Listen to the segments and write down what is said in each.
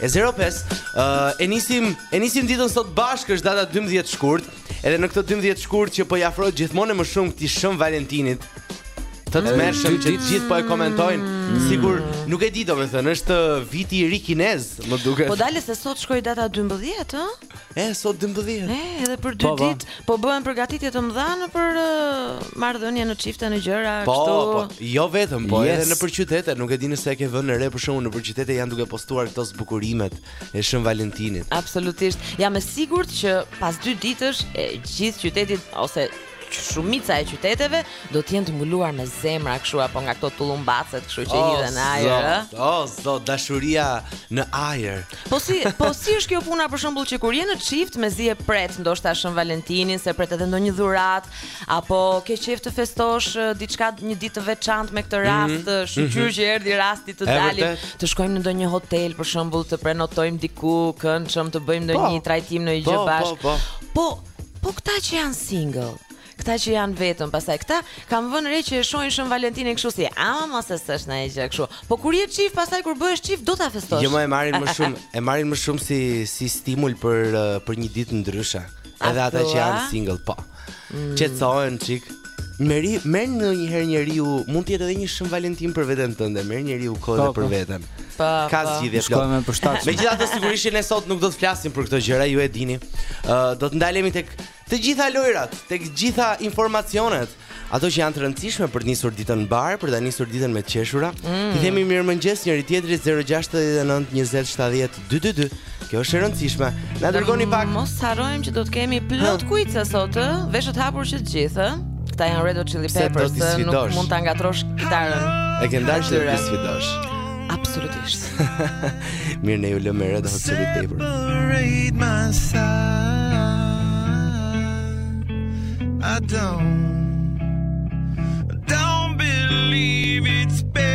7:05, uh, e nisim e nisim ditën sot bashkë, është data 12 shkurt, edhe në këtë 12 shkurt që po i afrohet gjithmonë më shumë këtij Shën Valentinit. Të tmerrshëm që të gjithë po e komentojnë mm. Sikur nuk e di domethënë është viti i ri kinez Më duket. Po dale se sot shkoi data 12, ë? E, sot 12. E, edhe për 2 po, po, ditë, po bëhen përgatitje të mëdha nëpër uh, marrëdhënie në çifte në gjëra po, kështu. Po, po, jo vetëm, po yes. edhe nëpër qytete, nuk e di nëse e ke vënë re për shembull nëpër qytete janë duke postuar këto zbukurimet e Shën Valentinit. Absolutisht. Jam e sigurt që pas 2 ditësh e gjithë qytetit ose Shumica e qyteteve do të jenë të mbuluar me zemra kështu apo nga këto tullumbacet, kështu që hidhen në ajër, ë? O zot, dashuria në ajër. Po si, po si është kjo puna për shembull që kur je në çift mezi e pret ndoshta Shën Valentinin, se pret edhe ndonjë dhuratë apo ke qejf të festosh diçka një ditë të veçantë me këtë mhm, rast, mm -hmm. shqyr mhm. që erdhi rasti të dalim, të shkojmë në ndonjë hotel për shembull të prenotojmë diku këndshëm të bëjmë ndonjë po, trajtim ndonjë gjë po, bashkë. Po, po. Po, Po këta që janë single, këta që janë vetëm, pastaj këta kam vënë re që e shohin Shën Valentinin kështu si, ama mos është ndonjë gjë kështu. Po kur je çift, pastaj kur bëhesh çift do ta festosh. Jo, ma e marrin më shumë, e marrin më shumë si si stimul për për një ditë ndryshe. Edhe ata që janë single, po. Mm. Qetësohen çik. Meri, merr ndonjëherë njeriu, mund të jetë edhe një Shën Valentin për veten tënde, merr njeriu kohë dhe po, për po. veten. Pa, ka zgjidhje plot. Shkojmë për shtatë. Megjithatë sigurisht ne sot nuk do të flasim për këto gjëra, ju e dini. Ë uh, do të ndalemi tek të gjitha lojrat, tek të gjitha informacionet, ato që janë të rëndësishme për të nisur ditën mbarë, për ta nisur ditën me të qeshura. Mm. I themi mirëmëngjes njëri-tjetrit 069 20 70 222. Kjo është e rëndësishme. Na dërgoni pak. Mos harrojmë që do të kemi plot kuize sot, ë? Veshët hapur që të gjithë, ë? Këta janë Red Hot Chili Peppers, nuk mund ta ngatërrosh kitarën. E ke ndarë që të sfidosh. Absolutisht. Mirë, ne ju lëmë me Red Hot Chili Peppers. I don't, I don't believe it's bad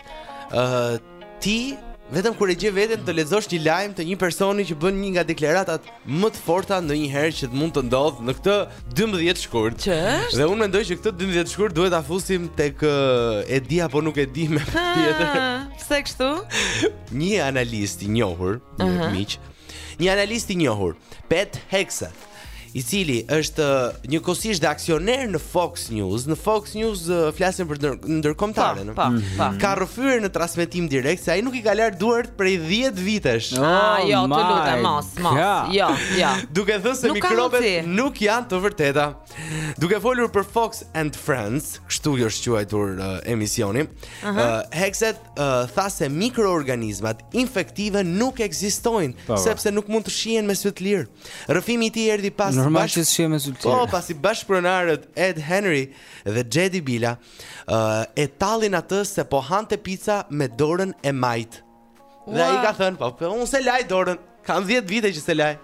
Ë uh, ti vetëm kur e gjen veten të lexosh një lajm të një personi që bën një nga deklaratat më të forta ndonjëherë që mund të ndodhë në këtë 12 shkurt. Që është? Dhe unë mendoj që këtë 12 shkurt duhet ta fusim tek e di apo nuk e di më tjetër. Pse kështu? Një analist i njohur, uh -huh. miq, një analist i njohur, Pete Hegseth. i cili është njëkohësisht dhe aksioner në Fox News, në Fox News flasim për ndërkombëtaren, po, po, mhm. po. Ka rrëfyer në transmetim direkt se ai nuk i ka larë duart prej 10 vitesh. Oh, ah, jo, të lutem, mos, mos. Jo, jo. Duke thënë se mikrobet nuk janë të vërteta. Duke folur për Fox and Friends, kështu është quajtur uh, emisioni, uh -huh. uh, Hegseth tha se mikroorganizmat infektive nuk ekzistojnë po, po. sepse nuk mund të shihen me sy të lirë. Rrëfimi i tij erdhi pas Normal që s'shihen me sy të lirë. Po, pasi bashkëpronarët Ed Henry dhe Jedediah Bila uh, e tallin atë se po hante pica me dorën e majtë. Dhe ai ka thënë, po, po unë s'e laj dorën. Kam 10 vite që s'e laj.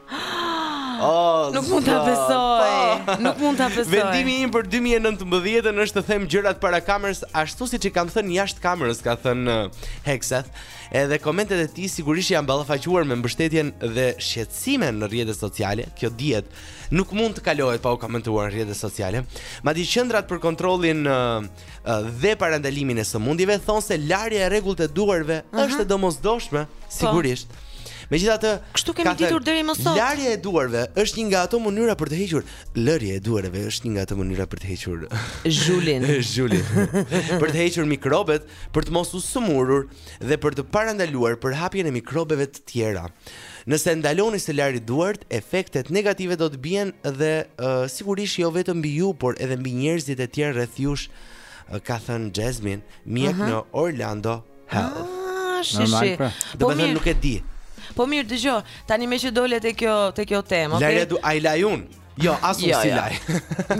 Oh, nuk mund ta besoj. Po. Nuk mund ta besoj. Vendimi im për 2019-ën është të them gjërat para kamerës, ashtu siç i kam thënë jashtë kamerës, ka thënë uh, Hegseth. Edhe komentet e tij sigurisht janë ballafaquar me mbështetjen dhe shqetësimin në rrjetet sociale. Kjo dihet, nuk mund të kalohet pa u komentuar në rrjetet sociale. Madje qendrat për kontrollin uh, dhe parandalimin e sëmundjeve thonë se larja e rregullt e duarve uh -huh. është e domosdoshme, po. sigurisht. Po. Megjithatë, kështu kemi ditur deri më sot. Larja e duarve është një nga ato mënyra për të hequr. Larja e duarve është një nga ato mënyra për të hequr zhulin. zhulin. për të hequr mikrobet, për të mos u sëmurur dhe për të parandaluar përhapjen e mikrobeve të tjera. Nëse ndaloni së lari duart, efektet negative do të bien dhe sigurisht jo vetëm mbi ju, por edhe mbi njerëzit e tjerë rreth jush, ka thënë Jasmine, mjek uh -huh. në Orlando Health. Ah, shih, shih. Pra. Do me thënë nuk e di. Po mirë, dëgjo. Tani meqë dole te kjo te kjo temë, okay? I lan ti? I laj unë. Jo, as unë jo, si jo. laj.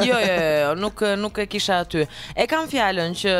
jo, jo, jo, jo, nuk nuk e kisha aty. E kam fjalën që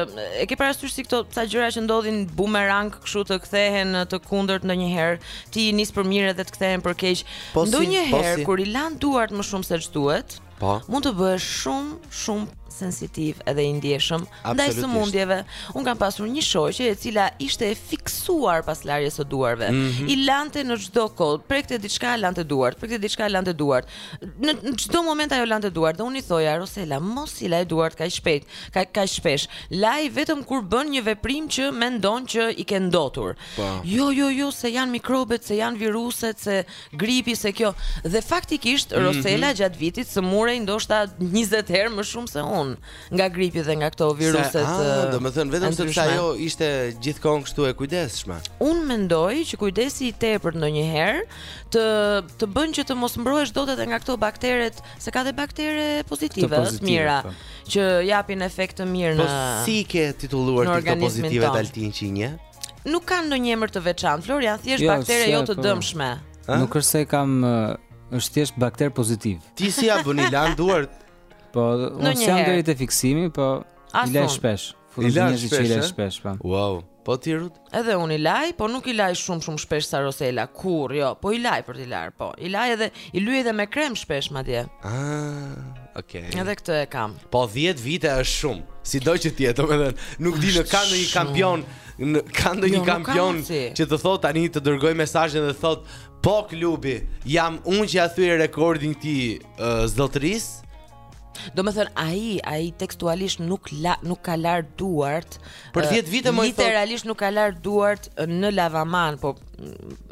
e ke parasysh si këto ca gjëra që ndodhin bumerang kështu të kthehen të kundërt ndonjëherë, ti i nis për mirë dhe të kthehen për keq. Po ndonjëherë po kur i lan duart më shumë se ç'duhet, po. Mund të bëhesh shumë, shumë sensitiv edhe i ndjeshëm ndaj sëmundjeve. Unë kam pasur një shoqe e cila ishte e fiksuar pas larjes së duarve. Mm -hmm. I lante në çdo kohë, prekte diçka lante duart, prekte diçka lante duart. Në çdo moment ajo lante duart dhe unë i thoja Rosela, mos i laj duart kaq shpejt, kaq kaq shpesh. Laji vetëm kur bën një veprim që mendon që i ke ndotur. Pa. Po. Jo, jo, jo, se janë mikrobet, se janë viruset, se Gripi se kjo dhe faktikisht mm -hmm. Rosela gjatë vitit sëmurej ndoshta 20 herë më shumë se unë nga gripi dhe nga këto viruset. Sa, a, ah, domethënë vetëm sepse ajo ishte gjithë kohën kështu e kujdesshme. Unë mendoj që kujdesi i tepërt ndonjëherë të të bën që të mos mbrohesh dot edhe nga këto bakteret, se ka dhe baktere pozitive, të pozitive mira, të. Po. që japin efekt të mirë po në Po si i ke titulluar ti këto pozitivet Altin që një? Nuk kanë ndonjë emër të veçantë, Flor, janë thjesht jo, baktere jo të po. dëmshme. Nuk është se kam është thjesht bakter pozitiv. Ti si ia bën, i lan duart? Po, unë s'jam deri te fiksimi, po i laj shpesh. I laj shpesh, i laj shpesh, po. Wow. Po ti Rut? Edhe unë i laj, po nuk i laj shumë shumë shpesh sa Rosela. Kurr, jo, po i laj për të larë, po. I laj edhe i lyej edhe me krem shpesh madje. Ah. Okej. Okay. Edhe këtë e kam. Po 10 vite është shumë. Sido që të jetë, domethënë, nuk di në ka ndonjë kampion, në ka ndonjë jo, kampion që të thotë tani të dërgoj mesazhin dhe thotë, "Po klubi, jam unë që ia thyej rekordin tij uh, zotërisë." Domethënë ai, ai tekstualisht nuk la, nuk ka larë duart. Për 10 vite më literalisht nuk ka larë duart në lavaman, po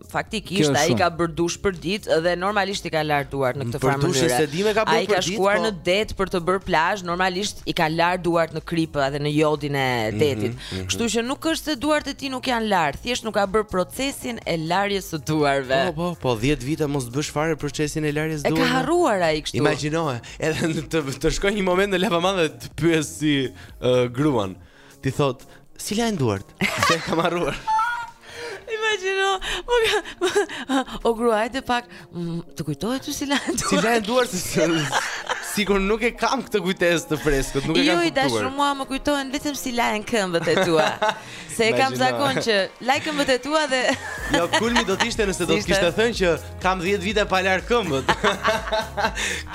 faktikisht ai ka bërë dush për ditë dhe normalisht i ka larë duart në këtë farë mënyre. Dushi s'e dimë ka bërë për ditë. Ai ka shkuar po... në det për të bër plazh, normalisht i ka larë duart në kripë edhe në jodin e mhm, detit. Mm -hmm. Kështu që nuk është se duart e tij nuk janë larë, thjesht nuk ka bërë procesin e larjes së duarve. Po po, po 10 vite mos të bësh fare procesin e larjes së duarve. E ka harruar ai kështu. Imagjinoje, edhe të të shkoj një moment në lavaman dhe të pyesësh, uh, gruan. T'i thotë, si lahen duart? Se e kam harruar. Imagjino, o grua, hajde pak, mm, të kujtohet ty si lahen duart? Si lahen duart, sikur nuk e kam këtë kujtesë të freskët, nuk e kam kuptuar. Jo, i dashur mua më kujtohen vetëm si lahen këmbët e tua. Se e kam zakon që laj këmbët e tua dhe Jo, kulmi do të ishte nëse do të kishte thënë që Kam 10 vite pa larë këmbët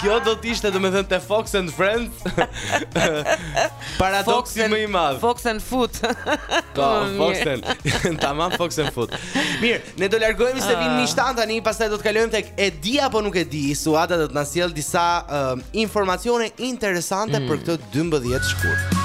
Kjo do të ishte domethënë te Fox and Friends Paradoksi më i madh Fox and Foot Po, Fox and Tamam Fox and Foot Mirë, ne do largohemi se vjen ah. bishti tani Pastaj do t'kalojmë tek e di apo nuk e di Suada do t'na sjellë disa um, informacione interesante mm. për këtë 12 shkurt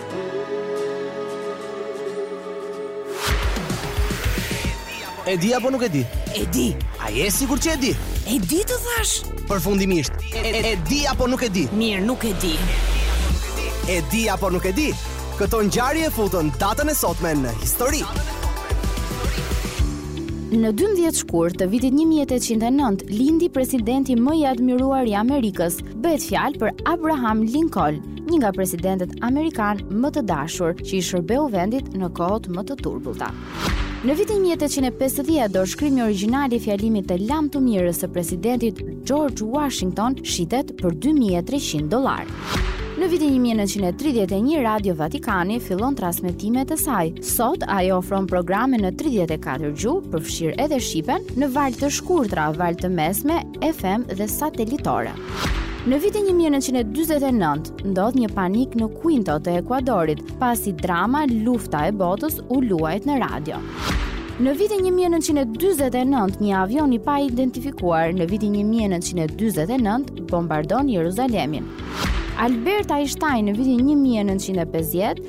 E di apo nuk e di? E di. A je sigurt që e di? E di të thashë. Përfundimisht, e, e, e di apo nuk e di? Mirë, nuk e di. E di apo nuk e di? Këto ngjarje e futën datën e sotme në histori. Në 12 shkurt të vitit 1809 lindi presidenti më i admiruar i Amerikës. Bëhet fjalë për Abraham Lincoln. një nga presidentët amerikanë më të dashur që i shërbeu vendit në kohët më të turbullta. Në vitin 1850, dorëshkrimi origjinal i fjalimit të lamtumirës së presidentit George Washington shitet për 2300 dollarë. Në vitin 1931, Radio Vatikani fillon transmetimet e saj. Sot, ajo ofron programe në 34 gjuhë, përfshirë edhe shqipen, në valë të shkurtra, valë të mesme, FM dhe satelitore. Në vitin 1949 ndodh një panik në Quito të Ekuadorit, pasi drama Lufta e Botës u luajt në radio. Në vitin 1949 një avion i paidentifikuar në vitin 1949 bombardon Jeruzalemin. Albert Einstein në vitin 1950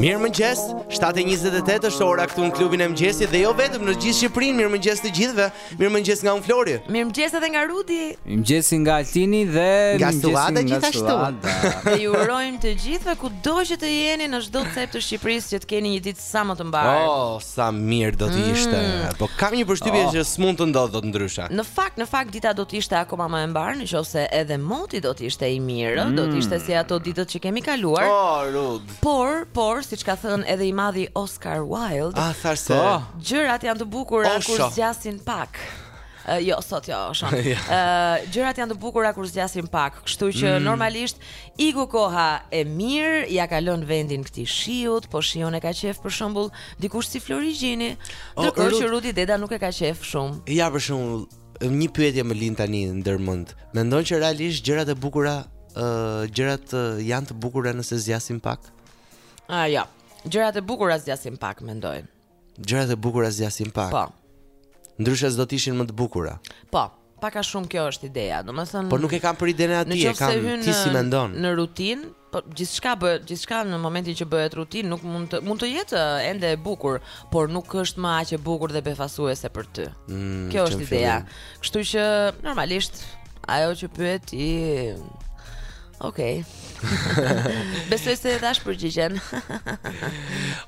Mirëmëngjes, 7.28 është ora këtu në klubin e mëngjesit dhe jo vetëm në gjithë Shqipërinë, mirëmëngjes të gjithëve, mirëmëngjes nga unë Flori. Mirëmëngjes edhe nga Rudi. Mirëmëngjes nga Altini dhe nga Suada gjithashtu. Dhe ju urojmë të gjithëve kudo që të jeni në çdo cep të Shqipërisë që të keni një ditë Sa më të mbarë. Oh, sa mirë do të mm. ishte. Mm. Po kam një përshtypje oh. që s'mund të ndodhë dot ndryshe. Në fakt, në fakt dita do të ishte akoma më e mbarë, në qoftë se edhe moti do të ishte i mirë, mm. do të ishte si ato ditët që kemi kaluar. Oh, Rud. Por, por, siç ka thënë edhe i madhi Oscar Wilde, ah, thashë. Oh. Gjërat janë të bukura oh, kur zgjasin pak. Uh, jo, sot jo, shon. uh, gjërat janë të bukura kur zgjasin pak, kështu që mm. normalisht iku koha e mirë, ia ka lënë vendin këtij shiut, po shiun e ka qejf për shembull dikush si Flori Gjini, ndërkohë që Rudi Deda nuk e ka qejf shumë. Ja për shembull, një pyetje më lind tani ndër mend. Mendon që realisht gjërat e bukura, uh, gjërat uh, janë të bukura nëse zgjasin pak? Ah, uh, jo. Ja. Gjërat e bukura zgjasin pak, mendoj unë. Gjërat e bukura zgjasin pak. Po. Ndryshe s'do të ishin më të bukura. Po. Pak a shumë kjo është ideja. Domethënë Po nuk e kam për idenë aty, e kam ti si mendon. Në rutinë, po gjithçka bëhet, gjithçka në momentin që bëhet rutinë nuk mund të mund të jetë eh, ende e bukur, por nuk është më aq e bukur dhe befasuese për ty. Mm, kjo është ideja. Kështu që normalisht ajo që pyet ti Okej. Okay. Besoj se e dhashë përgjigjen.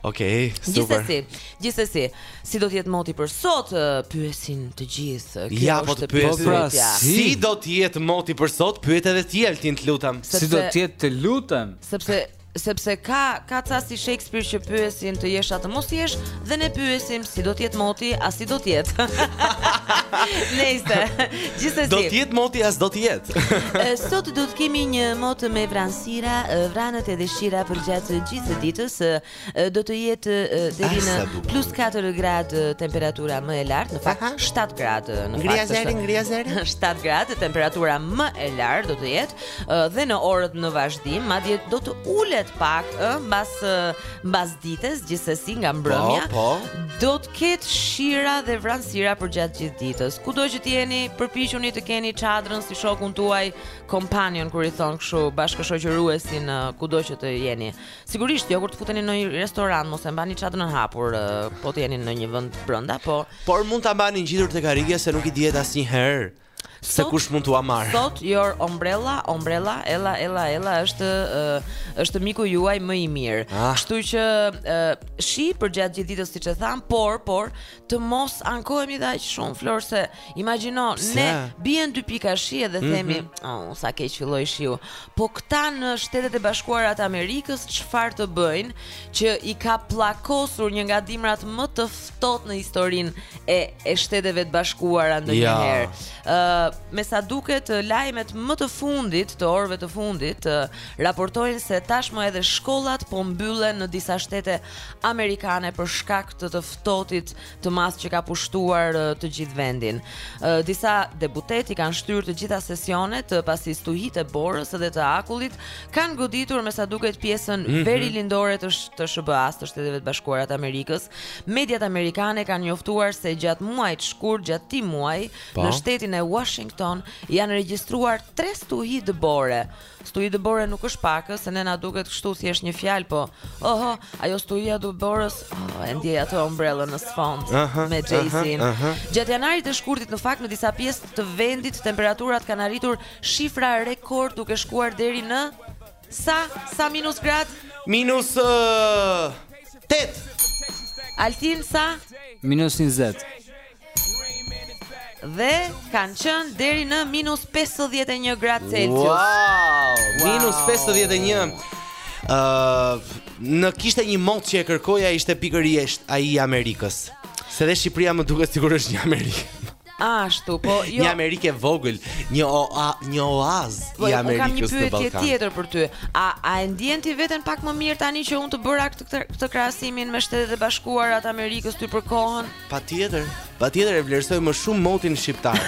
Okej, okay, super. Gjithsesi, gjithsesi, si do të jetë moti për sot? Pyesin të gjithë. Kjo ja, po të pyesin. Po, pra, si do të jetë moti për sot? Pyete dhe ti Altin, të lutem. Si do të jetë të lutem? Sepse sepse ka ka ca si Shakespeare që pyesin të jesh a të mos jesh dhe ne pyesim si do të jetë moti a s'do të jetë. Nëse gjithsesi do të jetë moti a s'do të jetë. Sot do të kemi një mot me vranësira, vranët e me shira përgjatë gjithë ditës do të jetë deri në plus 4 gradë temperatura më e lartë, në fakt 7 gradë në fakt. Ngrija zërin, ngrija zërin. 7 gradë temperatura më e lartë do të jetë. dhe në orët në vazhdim, madje do të ulet pak ë mbas mbas dites, gjithsesi nga mbrëmja. Po, po. Do të ketë shira dhe vranësira përgjatë gjithë ditës. Kudo që të jeni, përpiquni të keni çadrën si shokun tuaj, kompanion kur i thonë kështu, bashkëshoqëruesin kudo që të jeni. Sigurisht, jo kur të futeni në një restorant, mos e mbani çadrën hapur, po të jeni në një vend brenda, po. Por mund ta mbani ngjitur tek karrigia se nuk i dihet asnjëherë. Se kush mund t'ua marr. Sot your umbrella, umbrella, ella, ella, ella është uh, është miku juaj më i mirë. Ah. Kështu që uh, shi përgjatë gjithë ditës siç e thamë, por por të mos ankohemi dhe aq shumë Flor se imagjino Pse? ne bien dy pika shi dhe mhm. themi, mm -hmm. oh, sa keq filloi shiu. Po këta në Shtetet e Bashkuara të Amerikës çfarë të bëjnë që i ka pllakosur një nga dimrat më të ftohtë në historinë e e Shteteve të Bashkuara ndonjëherë. Ë, uh, me sa duket lajmet më të fundit të orëve të fundit uh, raportojnë se tashmë edhe shkollat po mbyllen në disa shtete amerikane për shkak të të ftohtit të madh që ka pushtuar uh, të gjithë vendin. Uh, disa deputetë i kanë shtyrë të gjitha sesionet uh, pasi stuhitë e borës dhe të akullit kanë goditur me sa duket pjesën mm -hmm. verilindore të, sh të SHBA-s të Shteteve të Bashkuara të Amerikës Mediat amerikane kanë njoftuar se gjatë muajit shkurt gjatë këtij muaji po. në shtetin e Washington janë regjistruar 3 stuhi dëbore. Stuhi dëbore nuk është pakë, se ne na duket kështu thjesht një fjalë, po. Oho, ajo stuhia dëborës, oh, e ndjej atë ombrellën në sfond uh -huh, me Jay-Z-in. Uh -huh, uh -huh. Gjatë janarit e shkurtit në fakt në disa pjesë të vendit temperaturat kanë arritur shifra rekord duke shkuar deri në Sa? Sa minus gradë? Minus uh, 8 Altin sa? Minus 20 Dhe kanë qënë deri në minus 51 gradë Celsius Wow, wow. Minus 51 uh, Në kishte një mot që e kërkoja ishte pikërisht ai i Amerikës Se dhe Shqipëria më duket sikur është një Amerikë Ashtu, po jo. Një Amerikë e vogël, një oa, një oaz po, i Amerikës në Ballkan. Kam një pyetje tjetër për ty. A a e ndjen ti veten pak më mirë tani që unë të bëra këtë këtë krahasimin me Shtetet e Bashkuara të Amerikës ty për kohën? Patjetër. Patjetër e vlerësoj më shumë motin shqiptar.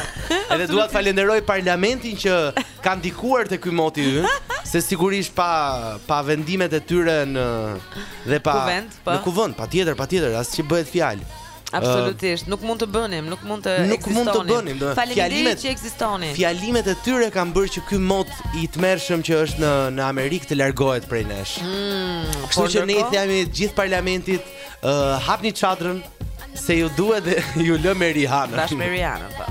Edhe dua të falenderoj parlamentin që ka ndikuar te ky moti ynë, se sigurisht pa pa vendimet e tyre në dhe pa kuvend, po. në kuvend, patjetër, patjetër, as që bëhet fjalë. Absolutisht, nuk mund të bënim, nuk mund të ekzistonim. Nuk mund të bënim, do. Faleminderit që ekzistoni. Fjalimet e tyre kanë bërë që ky mot i tmerrshëm që është në në Amerikë të largohet prej nesh. Mm, Kështu që ne i themi gjithë parlamentit, uh, hapni çadrën se ju duhet dhe ju lëmë me Rihanna. Tash me Rihanna, po.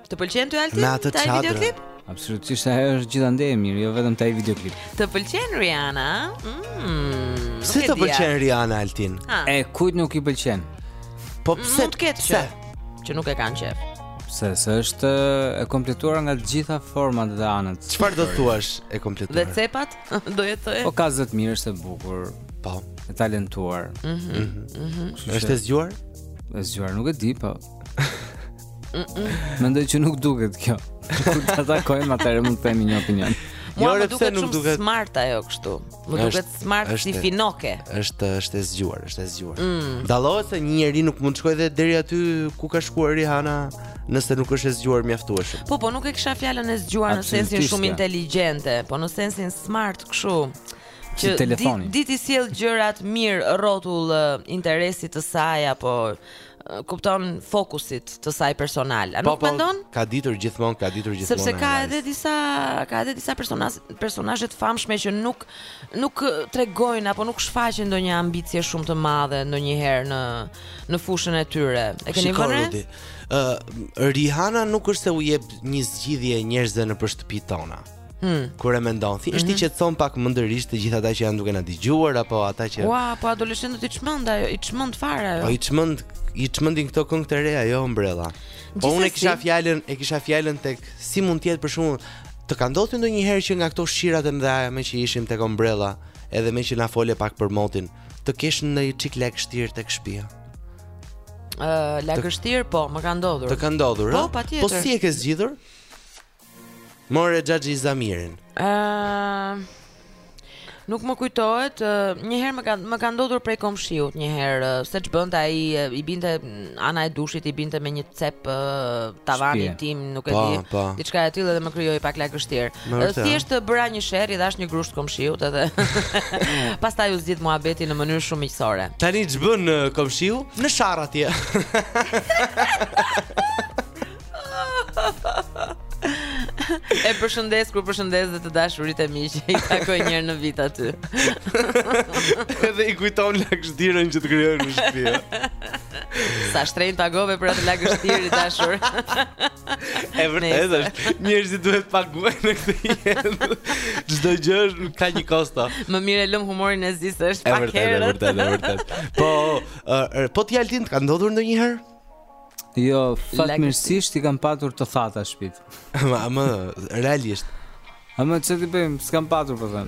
Të pëlqen ty Altin? Me atë çadrë. Absolutisht ajo është gjithandej mirë, jo vetëm te ai videoklip. Të pëlqen Rihanna? Mm, pse të pëlqen Rihanna Altin? Ha. E kujt nuk i pëlqen? Po mm, pse? Mund të ketë që, që nuk e kanë qejf. Pse? Se është e kompletuar nga të gjitha format dhe anët. Çfarë do të thuash e kompletuar? Dhe cepat do të thojë. Po ka zë të mirë, është e bukur. Po, e talentuar. Mhm. Mm mhm. Mm është e zgjuar? E zgjuar, nuk e di, po. Mendoj që nuk duket kjo. Kur ta takojmë atëherë mund të themi një opinion. Mua jo, më duket shumë duket... smart ajo kështu. Më duket smart është, si finoke. Është është e zgjuar, është e zgjuar. Mm. Dallohet se një njeri nuk mund të shkojë deri aty ku ka shkuar Rihanna nëse nuk është e zgjuar mjaftueshëm. Po po nuk e kisha fjalën e zgjuar në sensin shumë inteligjente, po në sensin smart kështu që telefoni. Di, di t'i sjellë gjërat mirë rrotull interesit të saj apo kupton fokusit të saj personal. A po, nuk po, mendon? Ka ditur gjithmonë, ka ditur gjithmonë. Sepse ka edhe disa, ka edhe disa personazhe, personazhe të famshme që nuk nuk tregojnë apo nuk shfaqin ndonjë ambicie shumë të madhe ndonjëherë në në fushën e tyre. E keni vënë? Ë uh, Rihanna nuk është se u jep një zgjidhje njerëzve nëpër shtëpitë tona. Hmm. Kur e mendon, thjesht mm -hmm. i qetëson pak mendërisht të gjithë ata që janë duke na dëgjuar apo ata që Ua, wow, po adoleshentët i çmend ajo, i çmend fare ajo. Po i çmend, i çmendin këto këngë të reja, jo umbrella. Po unë e kisha fjalën, e kisha fjalën tek si mund të jetë për shembull të ka ndodhur ndonjëherë që nga këto shirat e mëdha meqë ishim tek umbrella, edhe meqë na fole pak për motin, të kesh një çik lagështirë tek shtëpia. Ë, uh, lagështirë po, më ka ndodhur. Të ka ndodhur, po, po si e ke zgjidhur? Mora xhaxhi Zamirin. Ëh. Nuk më kujtohet, një herë më ka më ka ndodhur prej komshiut një herë, se ç'bënte ai i binte ana e dushit i binte me një cep tavanit tim, nuk e di. Diçka e tillë edhe më krijoi pak lagështirë. Thjesht bëra një sherr i dhash një grusht komshiut edhe. Pastaj u zgjidh muhabeti në mënyrë shumë miqësore. Tani ç'bën komshiu? Në sharr atje. E përshëndes, kur përshëndes dhe të dashurit e miq, i takoj një herë në vit aty. Edhe i kujton lagështirën që të krijoi në shtëpi. Sa shtrenjtë pagove për atë lagështirë i dashur. E vërtet është, njerëzit duhet të paguajnë në këtë jetë. Çdo gjë ka një kosto. Më mirë e lëm humorin e zi se është pak herët. E vërtet, e vërtet. Po, ë, po ti Altin të ka ndodhur ndonjëherë? Jo, fatmirësisht i kam patur të thata shpitë. Ma, më, realisht. A më çfarë të bëjmë? S'kam patur po thën.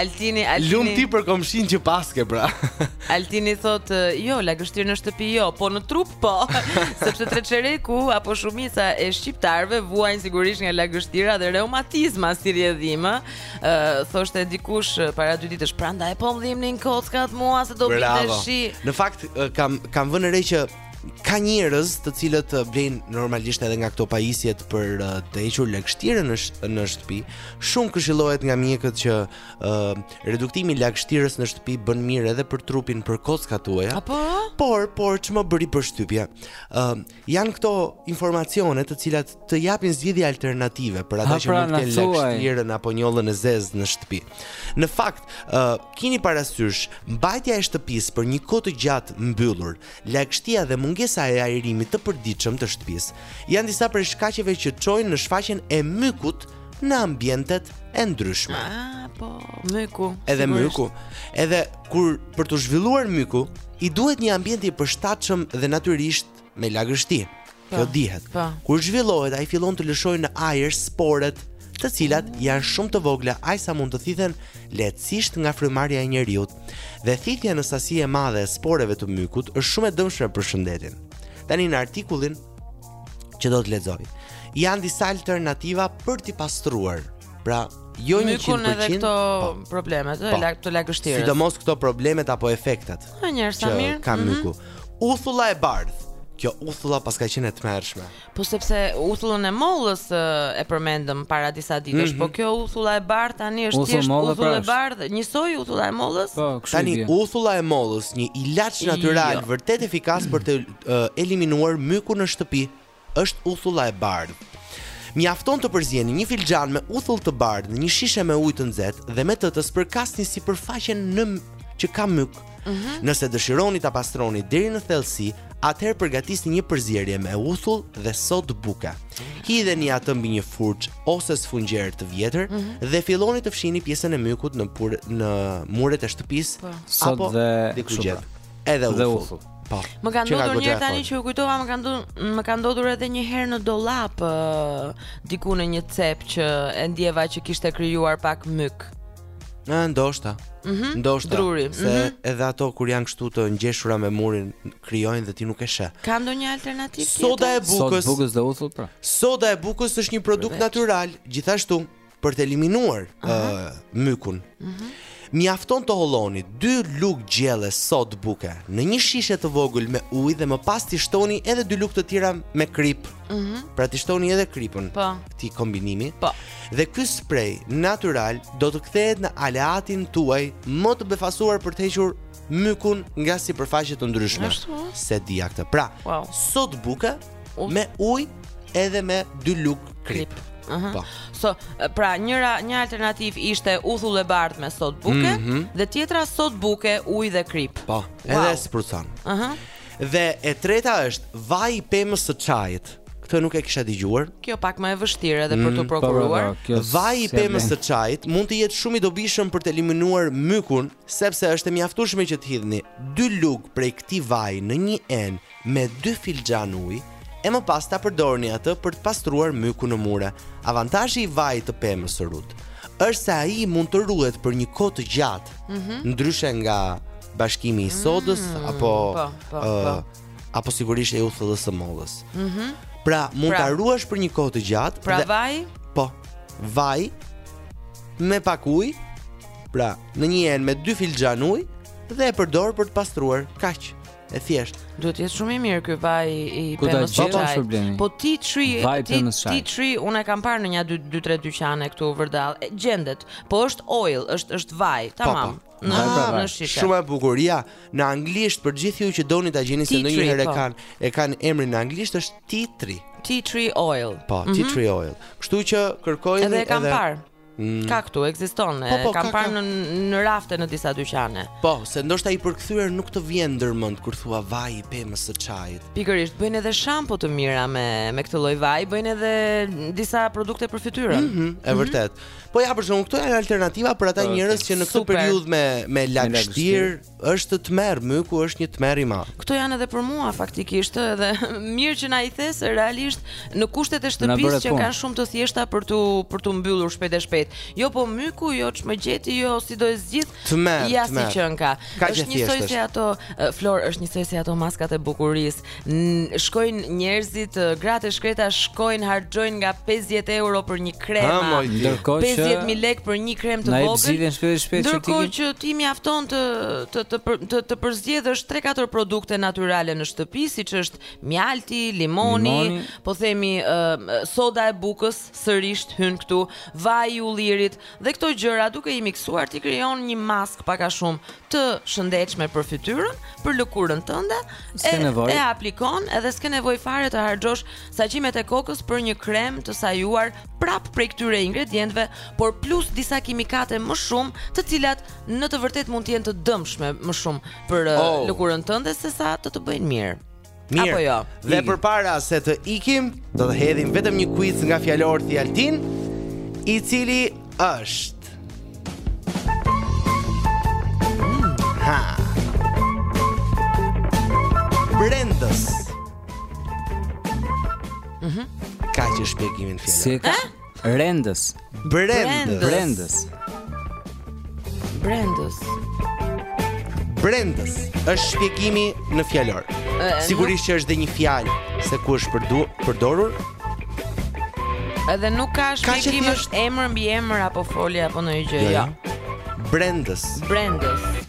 Altini, Altini. Lum ti për komshin që paske pra. Altini thot, jo, lagështirë në shtëpi jo, po në trup po. Sepse treçereku apo shumica e shqiptarëve vuajnë sigurisht nga lagështira dhe reumatizma si rrjedhim. thoshte dikush para dy ditësh prandaj po m'dhimnin kockat mua se do vinte shi. Në fakt kam kam vënë re që ka njerëz të cilët blejnë normalisht edhe nga këto pajisjet për të hequr lagështirën në në shtëpi. Shumë këshillohet nga mjekët që uh, reduktimi i lagështirës në shtëpi bën mirë edhe për trupin, për kockat tuaja. Apo? Por, por ç'më bëri përshtypje. Ëm uh, Janë këto informacione të cilat të japin zgjidhje alternative për ata që mund, pra, të kenë lagështirën apo njollën e zezë në shtëpi. Në fakt, uh, kini parasysh, mbajtja e shtëpisë për një kohë të gjatë mbyllur, lagështia dhe mungesa e ajrimit të përditshëm të shtëpisë janë disa prej shkaqeve që çojnë në shfaqjen e mykut në ambientet e ndryshme. Ah, po, myku. Edhe myku. Edhe kur për t'u zhvilluar myku, i duhet një ambient i përshtatshëm dhe natyrisht me lagështi. Po, Kjo dihet. Po. Kur zhvillohet, ai fillon të lëshojë në ajër sporet, të cilat janë shumë të vogla aq sa mund të thithen lehtësisht nga frymarrja e njeriut. Dhe thithja në sasi e madhe e sporeve të mykut është shumë e dëmshme për shëndetin. Tani në artikullin që do të lexoj. Janë disa alternativa për t'i pastruar. Pra, jo 100%. Mykun edhe këto po, probleme, të, po, të lagështirës. Sidomos këto problemet apo efektet. Ha njerë, sa mirë. Që ka mm -hmm. myku. Uthulla e bardhë. Kjo uthulla paska qenë e tmerrshme. Po sepse uthullën e mollës e përmendëm para disa ditësh, mm -hmm. po mhm. kjo uthulla e bardhë tani është thjesht uthullë pra e bardhë, njësoj uthulla e mollës. Po, tani uthulla e mollës, një ilaç jo. natyral vërtet efikas për të eliminuar mykun në shtëpi është uthulla e bardhë. Mjafton të përzieni një filxhan me uthull të bardhë në një shishe me ujë të nxehtë dhe me të të spërkasni sipërfaqen që ka myk. Mm -hmm. Nëse dëshironi ta pastroni deri në thellësi, atëherë përgatisni një përzierje me uthull dhe sodë buke. Hidheni atë mbi një furçë ose sfungjer të vjetër mm -hmm. dhe filloni të fshini pjesën e mykut në pur, në muret e shtëpisë po. apo dhe diku gjetkë. Edhe Dhe uthull. uthull. Po. Më ka që ndodhur goxha një herë e tani fortë. që u kujtova, më ka ndodhur më ka ndodhur edhe një herë në dollap ë, diku në një cep që e ndjeva që kishte krijuar pak myk. Na ndoshta. Mhm. Ndoshta. Druri. Se mhm. edhe ato kur janë kështu të ngjeshura me murin krijojnë dhe ti nuk e sheh. Ka ndonjë alternativë? Soda e Sodë bukës. bukës dhe uthull pra. Soda e bukës është një produkt Përveç. natyral, gjithashtu. për të eliminuar uh -huh. uh, mykun. Uh mhm. -huh. Mjafton të holloni 2 lug gjelle sodë buke në një shishe të vogël me ujë dhe më pas t'i shtoni edhe 2 lugë të tjera me kripë. Mhm. Mm pra t'i shtoni edhe kripën. Po. Këtij kombinimi. Po. Dhe ky spray natyral do të kthehet në aleatin tuaj më të befasuar për të hequr mykun nga sipërfaqe të ndryshme. S'e dija këtë. Pra, wow. sodë buke Uth. me ujë edhe me dy lugë kripë. Aha. Po. So, pra njëra një alternativë ishte uthull e bardhë me sodë buke Mhm. dhe tjetra sodë buke, ujë dhe kripë. Po, edhe Wow. e sprucon. Aha. Dhe e treta është vaji i pemës së çajit. Këtë nuk e kisha dëgjuar. Kjo pak më e vështirë edhe për të prokuruar. Vaji i pemës së çajit mund të jetë shumë i dobishëm për të eliminuar mykun Sepse është e mjaftueshme që të hidhni dy lugë prej këtij vaji në një enë me dy filxhanë ujë e më pas ta përdorni atë për të pastruar mykun në mure. Avantazhi i vajit të pemës së çajit është se ai mund të ruhet për një kohë të gjatë, mm -hmm. ndryshe nga bashkimi i sodës mm -hmm. apo po, po, po. Uh, apo sigurisht e uthullës së mollës. Mhm. Mm pra, mund pra, ta ruash për një kohë të gjatë. Pra dhe, vaj? Po. Vaj me pak ujë. Pra, në një enë me dy filxhanë ujë dhe e përdor për të pastruar kaq e thjeshtë. Duhet të jetë shumë i mirë ky vaj i pemës së çajit. Po tea tree, tea tea tree, unë e kam parë në një 2 2 3 dyqane këtu vërdallë. Gjendet, po është oil, është është vaj, po, po. tamam. Në pra, pra, pra. shishe. Shumë e bukur. Ja, në anglisht për gjithë ju që doni ta gjeni se ndonjëherë e po. kanë, e kanë emrin në anglisht është tea tree. Tea tree oil. Po, tea mhm. tree oil. Kështu që kërkojeni edhe. Edhe e kam parë. Mm. Ka këtu, ekziston, po, po, e kam parë në në rafte në disa dyqane. Po, se ndoshta i përkthyer nuk të vjen ndër mend kur thua vaj i pemës së çajit. Pikërisht, bëjnë edhe shampo të mira me me këtë lloj vaji, bëjnë edhe disa produkte për fytyrën. Mm -hmm, e mhm. vërtetë. Mm -hmm. Po ja për shembull këto janë alternativa për ata njerëz që në këtë periudhë me me lagështirë, Është tmerr, myku është një tmerr i madh. Këto janë edhe për mua faktikisht, edhe mirë që na i the se realisht në kushtet e shtëpisë qenkan shumë të thjeshta për t'u për t'u mbyllur shpejt e shpejt. Jo po myku, jo ç'më gjeti, jo si do e zgjidh. Tmerr, ja si qenka. Është njësoj si ato Flor, është njësoj si ato maskat e bukurisë. shkojnë njerëzit, gratë e shkreta shkojnë harxhojnë nga 50 euro për një krem. Ha, ndërkohë që 50000 lekë për një krem të vogël. Na zgjidhin shpejt shpejt çfarë ti. Ndërkohë që ti mjafton të të të të, të përzgjedhësh 3-4 produkte natyrale në shtëpi, siç është mjalti, limoni, limoni. po themi uh, soda e bukës, sërish hyn këtu, vaji i ullirit dhe këto gjëra duke i miksuar ti krijon një maskë pak a shumë të shëndetshme për fytyrën, për lëkurën tënde, e, e aplikon edhe s'ke nevojë fare të harxhosh sa qimet e kokës për një krem të sajuar prapë prej këtyre ingredientëve, por plus disa kimikate më shumë, të cilat në të vërtetë mund të jenë të dëmshme më shumë për oh. lëkurën tënde sesa të të bëjnë mirë. Mirë. Apo jo. Dhe përpara se të ikim, do të hedhim vetëm një quiz nga fjalorthi Altin, i cili është Brendës. Mhm. Mm Kaq është shpjegimin fjalor. Si ka? Brendës. Brendës. Brendës. Brendës. Brendës është shpjegimi në fjalor. Sigurisht që është dhe një fjali se ku është përdu, përdorur. Edhe nuk ka shpjegim është emër mbiemër apo folje apo ndonjë gjë. Jo. jo. jo. Brendës. Brendës.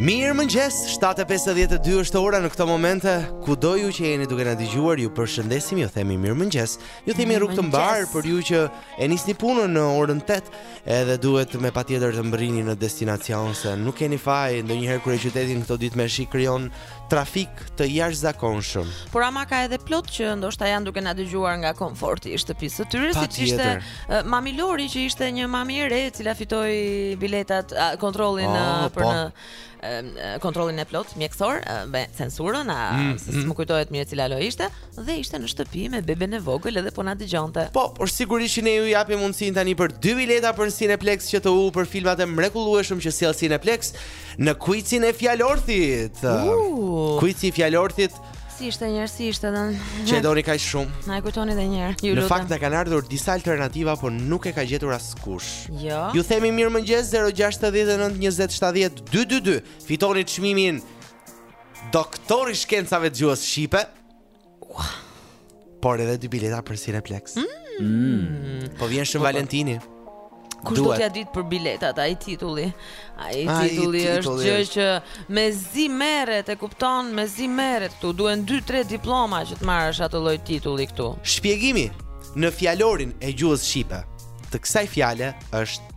Mirëmëngjes, 7.52 është ora në këto momente, kudo ju që jeni duke na dëgjuar, ju përshëndesim, ju themi mirëmëngjes, ju themi rrugë të mbarë për ju që e nisni punën në orën 8, edhe duhet me patjetër të mbërrini në destinacion, se nuk keni faj, ndonjëherë kur qyteti këto ditë me shi krijon, trafik të jashtëzakonshëm. Por ama ka edhe plot që ndoshta janë duke na dëgjuar nga komforti i shtëpisë së tyre, siç ishte Mami Lori që ishte një mami e re e cila fitoi biletat, kontrollin oh, për po. në kontrollin e plotë mjekësor me censurën, a mm, mm. s'më mm. kujtohet mirë cila lojë ishte dhe ishte në shtëpi me beben e vogël edhe po na dëgjonte. Po, por sigurisht që ne ju japim mundësinë tani për dy bileta për Cineplex që të u për filmat e mrekullueshëm që sjell Cineplex. Në kuizin e fjalorthit. Uh. Kuizi i fjalorthit. Si ishte një si ishte edhe. Që e doni kaq shumë? Na e kujtoni edhe një herë. Ju lutem. Në fakt na kanë ardhur disa alternativa, por nuk e ka gjetur askush. Jo. Ju themi mirëmëngjes 069 20 70 222. Fitoni çmimin Doktor i shkencave të gjuhës shqipe. Por edhe dy bileta për Cineplex. Mm. Mm. Po vjen Shën po, po. Valentini. Kush do t'ia dijë për biletat, ai titulli. Ai titulli është gjë që mezi merret, e kupton, mezi merret këtu. Duhen 2-3 diploma që të marrësh atë lloj titulli këtu. Shpjegimi në fjalorin e gjuhës shqipe të kësaj fjale është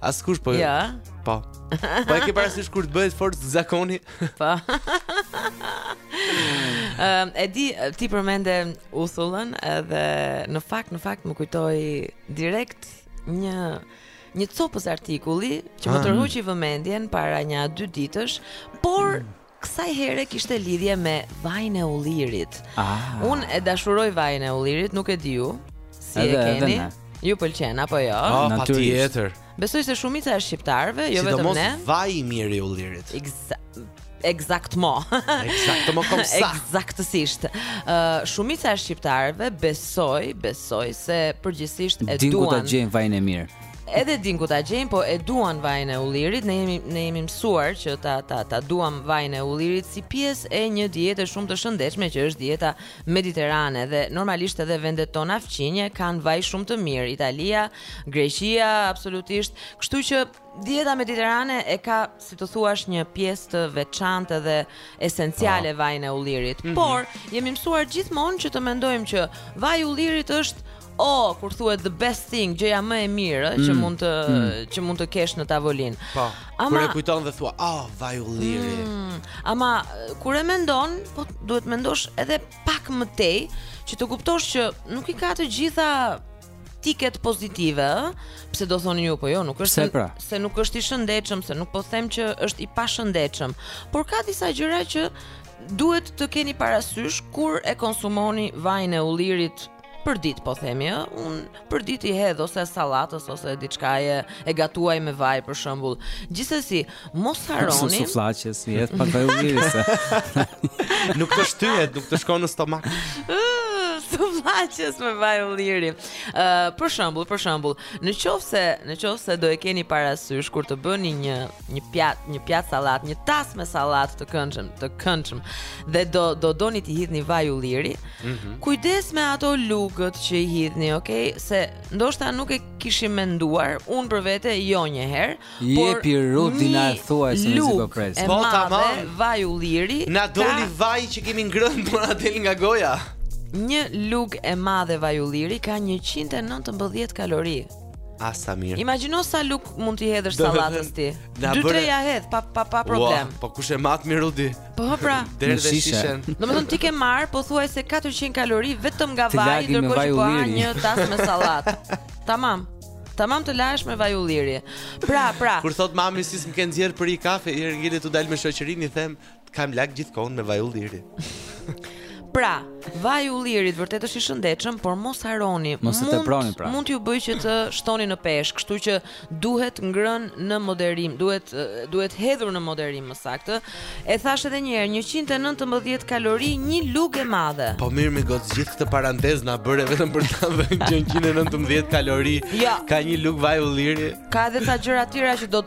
Askush jo. Ja. Po. Po e ke parasysh kur të bëhet forcë zakoni? Po. Ëm e di ti përmende uthullën edhe në fakt në fakt më kujtoi direkt një një copëz artikulli që më ah. tërhoqi vëmendjen para nja dy ditësh, por mm. Kësaj here kishte lidhje me vajin e ullirit. Ah. Unë e dashuroj vajin e ullirit, nuk e di ju. Si edhe, e keni? Ju pëlqen apo jo? Oh, patjetër. Besoj se shumica e shqiptarëve, jo vetëm ne. Sidomos vaji i mirë i ullirit. Eksa Exactement. Exactement kom sa. Ekzaktësisht. Ë uh, shumica e shqiptarëve besoj, besoj se përgjithësisht e duan. Dinë ku ta gjejnë vajin e mirë. Edhe dinë ku ta gjejnë, po e duan vajin e ullirit. Ne jemi ne jemi mësuar që ta ta ta duam vajin e ullirit si pjesë e një diete shumë të shëndetshme që është dieta mediterane dhe normalisht edhe vendet tona fqinje kanë vaj shumë të mirë, Italia, Greqia, absolutisht. Kështu që dieta mediterane e ka, si të thuash, një pjesë të veçantë dhe esenciale po. vajin e ullirit. Mm -hmm. Por jemi mësuar gjithmonë që të mendojmë që vaji i ullirit është Oh, kur thuhet the best thing, gjëja më e mirë mm. që mund të mm. që mund të kesh në tavolinë. Po. Ama... Kur e kujton dhe thua, "Ah, oh, vaj ulliri." Mm. Ama kur e mendon, po duhet mendosh edhe pak më tej që të kuptosh që nuk i ka të gjitha tiket pozitive, pse do thoni ju po jo, nuk është se, pra? se nuk është i shëndetshëm, se nuk po them që është i pashëndetshëm, por ka disa gjëra që duhet të keni parasysh kur e konsumoni vajin e ullirit Përditë po themi ë, unë përditë i hedh ose sallatës ose diçka e gatuaj me vaj për shembull. Gjithsesi, mos harroni. Ose suflaqes, i hedh pak vaj ulliri se. nuk të shtyhet, nuk të shkon në stomak. Suflaqes me vaj ulliri. Ë, për shembull, për shembull, në qoftë se në qoftë se do e keni parasysh kur të bëni një një pjatë, një pjatë sallatë, një tas me sallatë të këndshëm, të këndshëm. Dhe do do doni t'i hidhni vaj ulliri. Mm -hmm. Kujdes me ato lugët që i hidhni, okay? Se ndoshta nuk e kishim menduar, un për vete jo një herë, por je piru dinar thuaj se nuk po pres. Po tamam, vaj ulliri. Na doli ta... vaj që kemi ngrënë po na del nga goja. Një lugë e madhe vaj ulliri ka 119 kalori. Ah, sa mirë. Imagjino sa lugë mund t'i hedhësh sallatës ti. Dy tre ia hedh pa pa pa problem. Ua, po kush e mat mi Rudi? Po pra, derdhe shishen. Domethënë ti ke marrë pothuajse 400 kalori vetëm nga vaji ndërkohë që po ha një tas me sallatë. Tamam. Tamam të lahesh me vaj ulliri. Pra, pra. Kur thotë mami si s'm ke nxjerrë për i kafe, i rngile tu dal me shoqërinë, i them, Kam larë gjithë kohën me vaj ulliri. Pra, vaji i ullirit vërtet është i shëndetshëm, por mos harroni, mos e teproni pra. Mund t'ju bëjë që të shtoni në peshë, kështu që duhet ngrënë në moderim, duhet duhet hedhur në moderim më saktë. E thashë edhe një herë, 119 kalori, një lugë e madhe. Po mirë mi gocë gjithë këtë parantezë na bëre vetëm për të thënë 119 kalori. Ja. Ka një lugë vaj ulliri. Ka edhe ca gjëra të tjera që do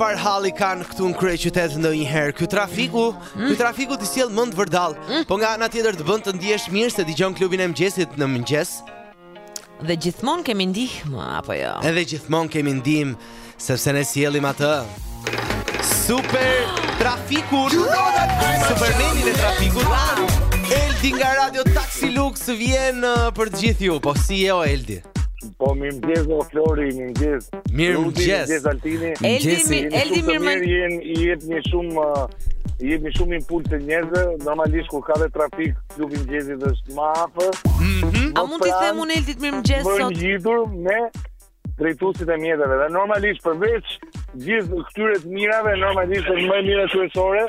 çfarë halli kanë këtu në kryeqytet ndonjëherë. Ky trafiku, mm. ky trafiku t'i sjell mendtë vërdallë. Mm. Po nga ana tjetër të bën të ndihesh mirë se dëgjon klubin e mëngjesit në mëngjes. Dhe gjithmonë kemi ndihmë apo jo? Edhe gjithmonë kemi ndihmë sepse ne sjellim atë. Super trafiku. Supermenin e trafikut. Eldi nga Radio Taxi Lux vjen uh, për të gjithë ju. Po si je o Eldi? Po mirëmëngjes o Flori, mirëmëngjes Mirëmëngjes Mirë Altini Eldi, mi, Eldi mirëmëngjes Mirë jenë, jetë një shumë uh, Jetë një shumë impuls të njëzë Normalisht kur ka dhe trafik Klubi i mëngjesit është më afër. Mhm. A mund t'i them unë Eldit mirëmëngjes sot? Më ngjitur me drejtuesit e mjeteve dhe normalisht përveç gjithë këtyre të mirave, normalisht është më e mira kryesore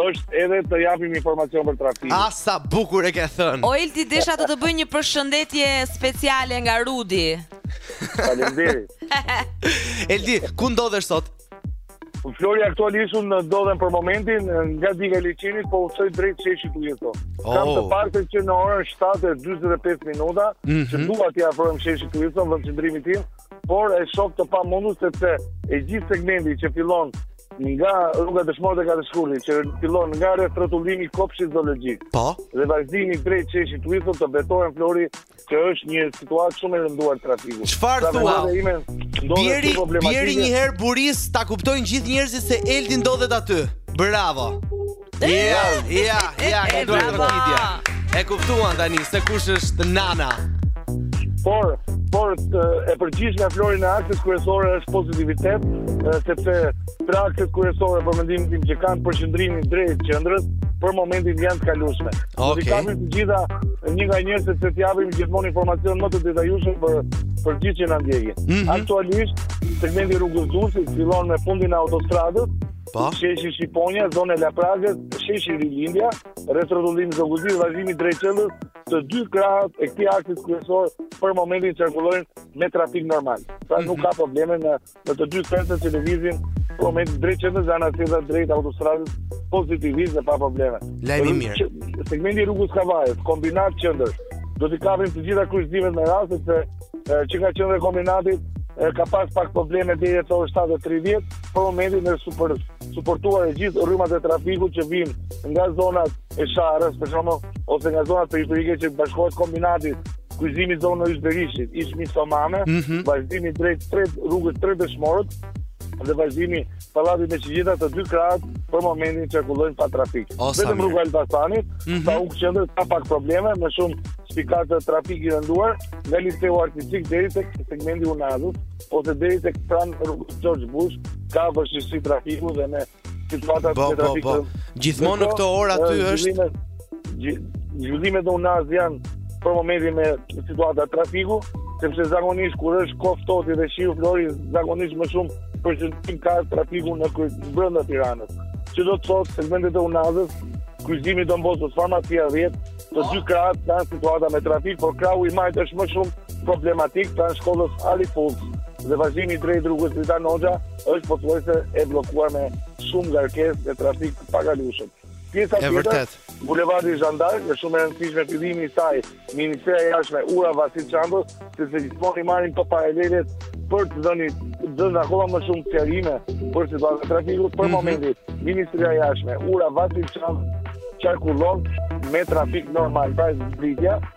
është edhe të japim informacion për trafikun. Ah, sa bukur e ke thënë. O Eldi desha të të bëj një përshëndetje speciale nga Rudi. Faleminderit. Eldi, ku ndodhesh sot? Flori aktualisht unë ndodhem për momentin nga diga e liqenit po udhëtoj drejt sheshit Uillson. Oh. Kam të paktën që në orën 7:45 minuta mm -hmm. që dua t'i afrohem sheshit Uillson vendqëndrimit tim, por e shoh të pamundur sepse e gjithë segmenti që fillon nga rruga dëshmorët e katër shkurtit që fillon nga rrethrrotullimi i kopshit zoologjik. Po. Dhe vazhdimi drejt sheshit Uillson të betohem Flori Që është një situatë shumë e rënduar trafiku. Çfarë thua? Bjeri, bjeri një herë borisë ta kuptojnë gjithë njerëzit se Eldi ndodhet aty. Bravo. Ja, ja, ja, e duhet të vidja. E kuptuan tani se kush është Nana. Por, por e përgjithshmja Flori në akset kryesore është pozitivitet, sepse Traktet kryesore për mendimin tim që kanë përqendrimin drejt qendrës, për momentin janë të kalueshme. Okej. Okay. Ne kemi të gjitha një nga një në mënyrë që t'i japim gjithmonë informacion më të detajuar për për gjithë që na ndjekin. Mm -hmm. Aktualisht segmenti i rrugës Durrësit fillon me fundin e autostradës. Po. Sheshi Shqiponja, zona e Laprakës, sheshi Rilindja, rrethrrotullimi Zogut të Zi, vazhdimi drejt qendrës, të dy krahët e këtij aksi kryesor për momentin qarkullojnë me trafik normal. Pra mm -hmm. nuk mhm. ka probleme në Në të dy senset që lëvizin, domethënë drejt qendrës dhe ana tjetër drejt autostradës pozitivisht dhe pa probleme. Lajmi Edhe mirë. që- Segmenti i rrugës Kavajës, kombinat qendër. Do t'i kapim të gjitha kryqëzimet me radhë sepse e, që nga qendra e kombinatit e, ka pas pak probleme deri në orën 7:30, për momentin është super suportuar e gjithë rrymat e trafikut që vijnë nga zonat e Sharrës, për shembull, ose nga zonat periferike që bashkohet kombinatit kryqëzimi i zonës Yzberishtit, ish Misto Mame, mm -hmm. vazhdimi drejt tret rrugës tre dëshmorët dhe vazhdimi pallatit me shigjeta të dy krahët për momentin qarkullojnë pa trafik. O, Vetëm rruga e Elbasanit, mm -hmm. Sauk qendër, ka pak probleme, më shumë spikatet trafik i rënduar, nga liceu artistik deri tek segmenti i unazës, ose deri tek pranë rrugës George Bush, ka vështirësi trafiku dhe ne situata po, të trafikut. Po, po. Gjithmonë në këto orë aty është zhvillimet në Unazë janë për momentin me situata të trafiku, sepse zakonisht kur është kohë të ftohti dhe shiu Flori, zakonisht më shumë përqendrim ka trafiku në brenda Tiranës. Që do të thotë segmentet e Unazës, kryqëzimi i Don Boscos farmacia 10, të dy krahët kanë situata me trafik, por krahu i majtë është më shumë problematik pranë shkollës Harry Fultz dhe vazhdimi drejt rrugës Dritan Hoxha, është pothuajse e bllokuar me shumë ngarkesë dhe trafik të pakalueshëm. Pjesa e tjetër, bulevardi Zhan D'Ark, është shumë e rëndësishme fillimi i saj, ministria e jashtme Ura Vasil Shanto, sepse gjithmonë i marrin paralelet për të dhënë akoma më shumë sqarime për situatën e trafikut për mm -hmm. momentin. Ministria e jashtme Ura Vasil Shanto qarkullon me trafik normal, pra zbritja,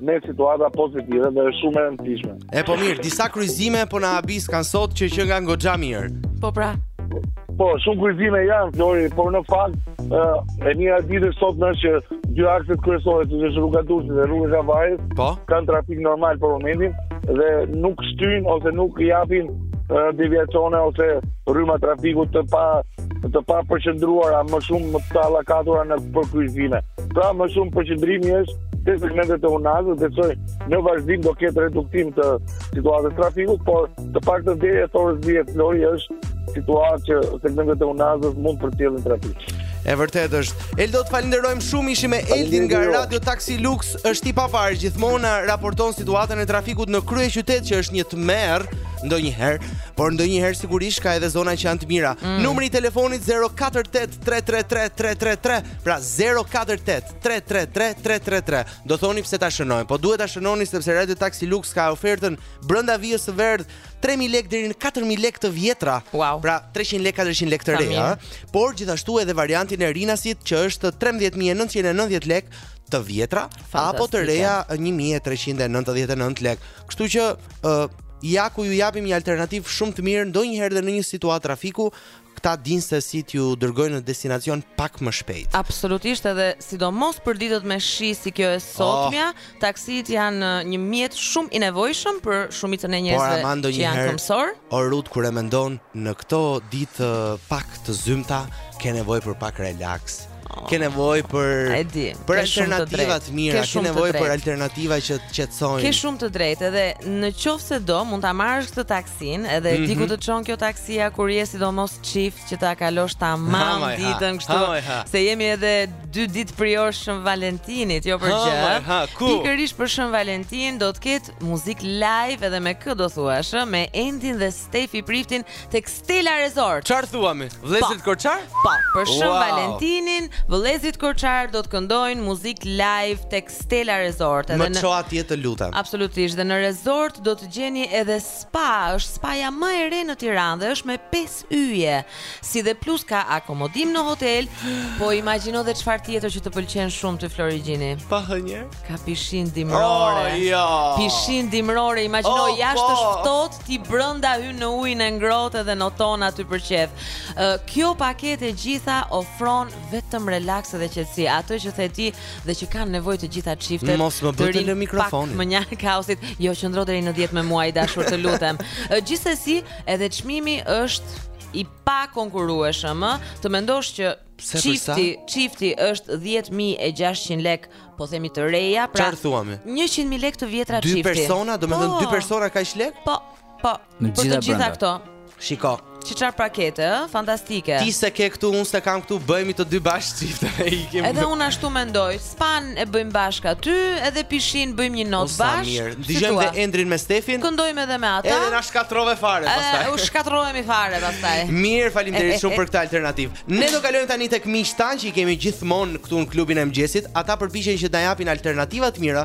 me situata pozitive dhe është shumë e rëndësishme. E po mirë, disa kryqëzime po na habiskan sot që qenkan goxha mirë. Po pra. Po, shumë kryqëzime janë, Flori, por në fakt, uh, e mira e ditës sot është që dy akset kryesore që është rruga e Durrësit dhe rruga e Kavajës, po? kanë trafik normal për momentin dhe nuk shtyjnë ose nuk japin uh, devijacione ose rryma trafiku të pa të papërqendruara më shumë më të hallakatura nëpër kryqëzime. Pra më shumë përqendrimi është te segmentet e Unazës, besoj në vazhdim do ketë reduktim të situatës së trafikut, por të paktën deri te orës 10 Flori është situatë që segmentet e Unazës mund të përcjellin trafik. E vërtet është. Eldi të falenderojmë shumë, ishim me Eldin nga Radio Taxi Lux, është i pavarë gjithmonë na raporton situatën e trafikut në kryeqytet që është një tmerr ndonjëherë, por ndonjëherë sigurisht ka edhe zona që janë të mira. Mm. Numri i telefonit 0483333333, pra 0483333333. 333333 do thoni pse ta shënojmë. Po duhet ta shënoni sepse Radio Taxi Lux ka ofertën brenda vijës së verdhë 3000 lekë deri në 4000 lekë të vjetra. Wow. Pra 300 lekë 400 lekë të reja, por gjithashtu edhe variantin e Rinasit që është 13990 lekë të vjetra Fantastike. apo të reja 1399 lekë. Kështu që uh, ja ku ju japim një alternativë shumë të mirë ndonjëherë dhe në një situatë trafiku Këta dinë se si t'ju dërgojnë në destinacion pak më shpejt. Absolutisht edhe sidomos për ditët me shi si kjo e sotmja, oh. taksitë janë një mjet shumë i nevojshëm për shumicën e njerëzve po, që janë këmbësorë. O Rut kur e mendon në këto ditë pak të zymta, ke nevojë për pak relax. Oh. Ke nevojë për di, për alternativa të mira, ke, ke nevojë për alternativa që të qetësojnë. Ke shumë të drejtë edhe në qoftë se do, mund ta marrësh këtë taksi taksin, edhe e di ku të çon kjo taksia kur je sidomos çift që ta kalosh tamam Ama, hë. ditën kështu. Ama, hë. Se jemi edhe dy ditë prior Shën Valentinit, jo për gjë. Ama, hë, ku? Pikërisht për Shën Valentin do të ketë muzikë live edhe me kë do thuash, ë, me Endrin dhe Stefi Priftin tek Stella Resort. Çfarë thua mi? Vëllezërit korçarë? Po, për Shën Wow. Valentinin, vëllezërit korçarë do të këndojnë muzikë live tek Stella Resort edhe në Më ço atje të lutem. Absolutisht dhe në Resort do të gjeni edhe spa, është spaja më e re në Tiranë dhe është me 5 yje. Si dhe plus ka akomodim në hotel, po imagjino dhe çfarë tjetër që të pëlqen shumë ty Florigjini. Pa hë një. Ka pishin dimrore. Oh, jo. Pishin dimrore, imagjino oh, jashtë po. është ftohtë, ti brenda hyn në ujin e ngrohtë dhe noton aty për qejf. Uh, kjo paketë e gjitha ofron vetëm relax dhe qetësi. Atë që the ti dhe që kanë nevojë të gjitha çiftet. Mos më bëj të lë mikrofonin. Mënjanë kaosit, jo qëndro deri në 10 me mua i dashur të lutem. Gjithsesi, edhe çmimi është i pakonkurueshëm, të mendosh që çifti, çifti është 10600 lek, po themi të reja, pra. Çfarë thua? 100000 lek të vjetra çifti. Dy persona, domethënë dy po. persona kaq lek? Po. Po, Të gjitha brenda. Për të gjitha këto. Shiko. Çi çfarë pakete, ë? Fantastike. Ti s'e ke këtu, unë s'e kam këtu, bëhemi të dy bashkë çifte e ikim. Edhe unë ashtu mendoj. Span e bëjmë bashkë aty, edhe pishin bëjmë një not bashkë. Sa mirë. Dëgjojmë dhe Endrin me Stefin. Këndojmë edhe me ata. Edhe na shkatrove fare pastaj. U shkatrohemi fare pastaj. Mirë, faleminderit shumë për këtë alternativë. Ne do kalojmë tani tek miqtë tanë që i kemi gjithmonë këtu në klubin e mëngjesit. Ata përpiqen që të na japin alternativa të mira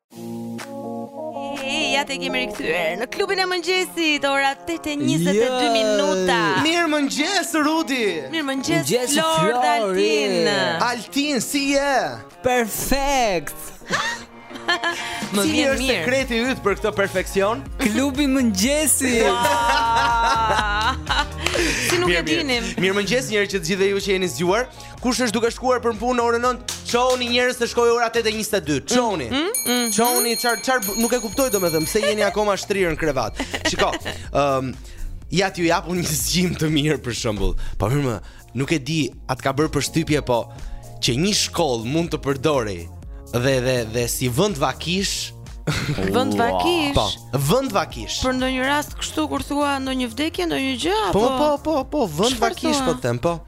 Ja tek jemi rikthyer në klubin e mëngjesit, ora 8:22 jo. minuta. Mirëmëngjes Rudi. Mirëmëngjes Flor dhe Altin. Altin si je? Perfekt. Më vjen mirë. Si sekreti yt për këtë perfeksion? Klubi i mëngjesit. Wow. si nuk e dinim. Mirëmëngjes njerëz që të gjithëve ju që jeni zgjuar. Kush është duke shkuar për punë në orën 9? Çohuni njerëz se shkoi ora 8:22. Mm, Çohuni. Mm, mm, mm. Çohuni çar çar nuk e kuptoj domethënë pse jeni akoma shtrirë në krevat. Shiko, ëm um, ja t'ju jap unë një zgjim të mirë për shembull. Po mirë nuk e di, a të ka bërë përshtypje po që një shkollë mund të përdorej dhe dhe dhe si vend vakish Vënd vakish. Po, vënd vakish. Për ndonjë rast kështu kur thua ndonjë vdekje, ndonjë gjë po, apo Po, po, po, po, vënd vakish po them, po.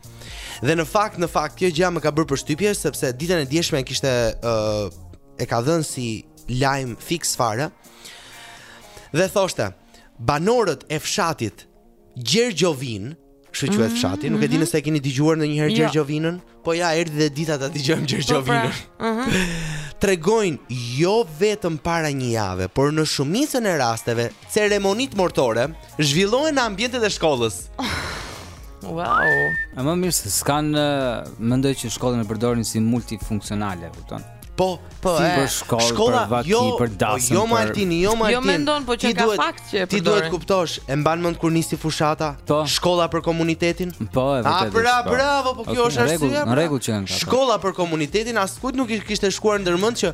Dhe në fakt, në fakt kjo gjë më ka bërë përshtypje sepse ditën e djeshme e kishte ë uh, e ka dhënë si lajm Fiks Fare. Dhe thoshte, banorët e fshatit Gjergjovinë, kështu quhet mm-hmm. fshati, nuk e di nëse e keni dëgjuar ndonjëherë jo. Gjergjovinën, po ja erdhi dhe dita ta dëgjojmë po, pra. Gjergjovinën. Mhm. Tregojnë jo vetëm para një jave, por në shumicën e rasteve Ceremonitë mortore zhvillohen në ambientet e shkollës. Wow. A më mirë se s'kan mendoj që shkollën e përdorin si multifunksionale, kupton? Po, po, si për shkollë, shkolla, për vaki, jo, për po, dasëm, jo Martini, jo, jo Martin. Jo mendon po që ka duhet, fakt që e përdorin. Ti duhet ta kuptosh, e mban mend kur nisi fushata? Po. Shkolla për komunitetin? Po, e vërtetë. A pra, po. bravo, po kjo okay, është arsyeja. Në pra. rregull që kanë. Shkolla për komunitetin, askujt nuk i kishte shkuar ndërmend që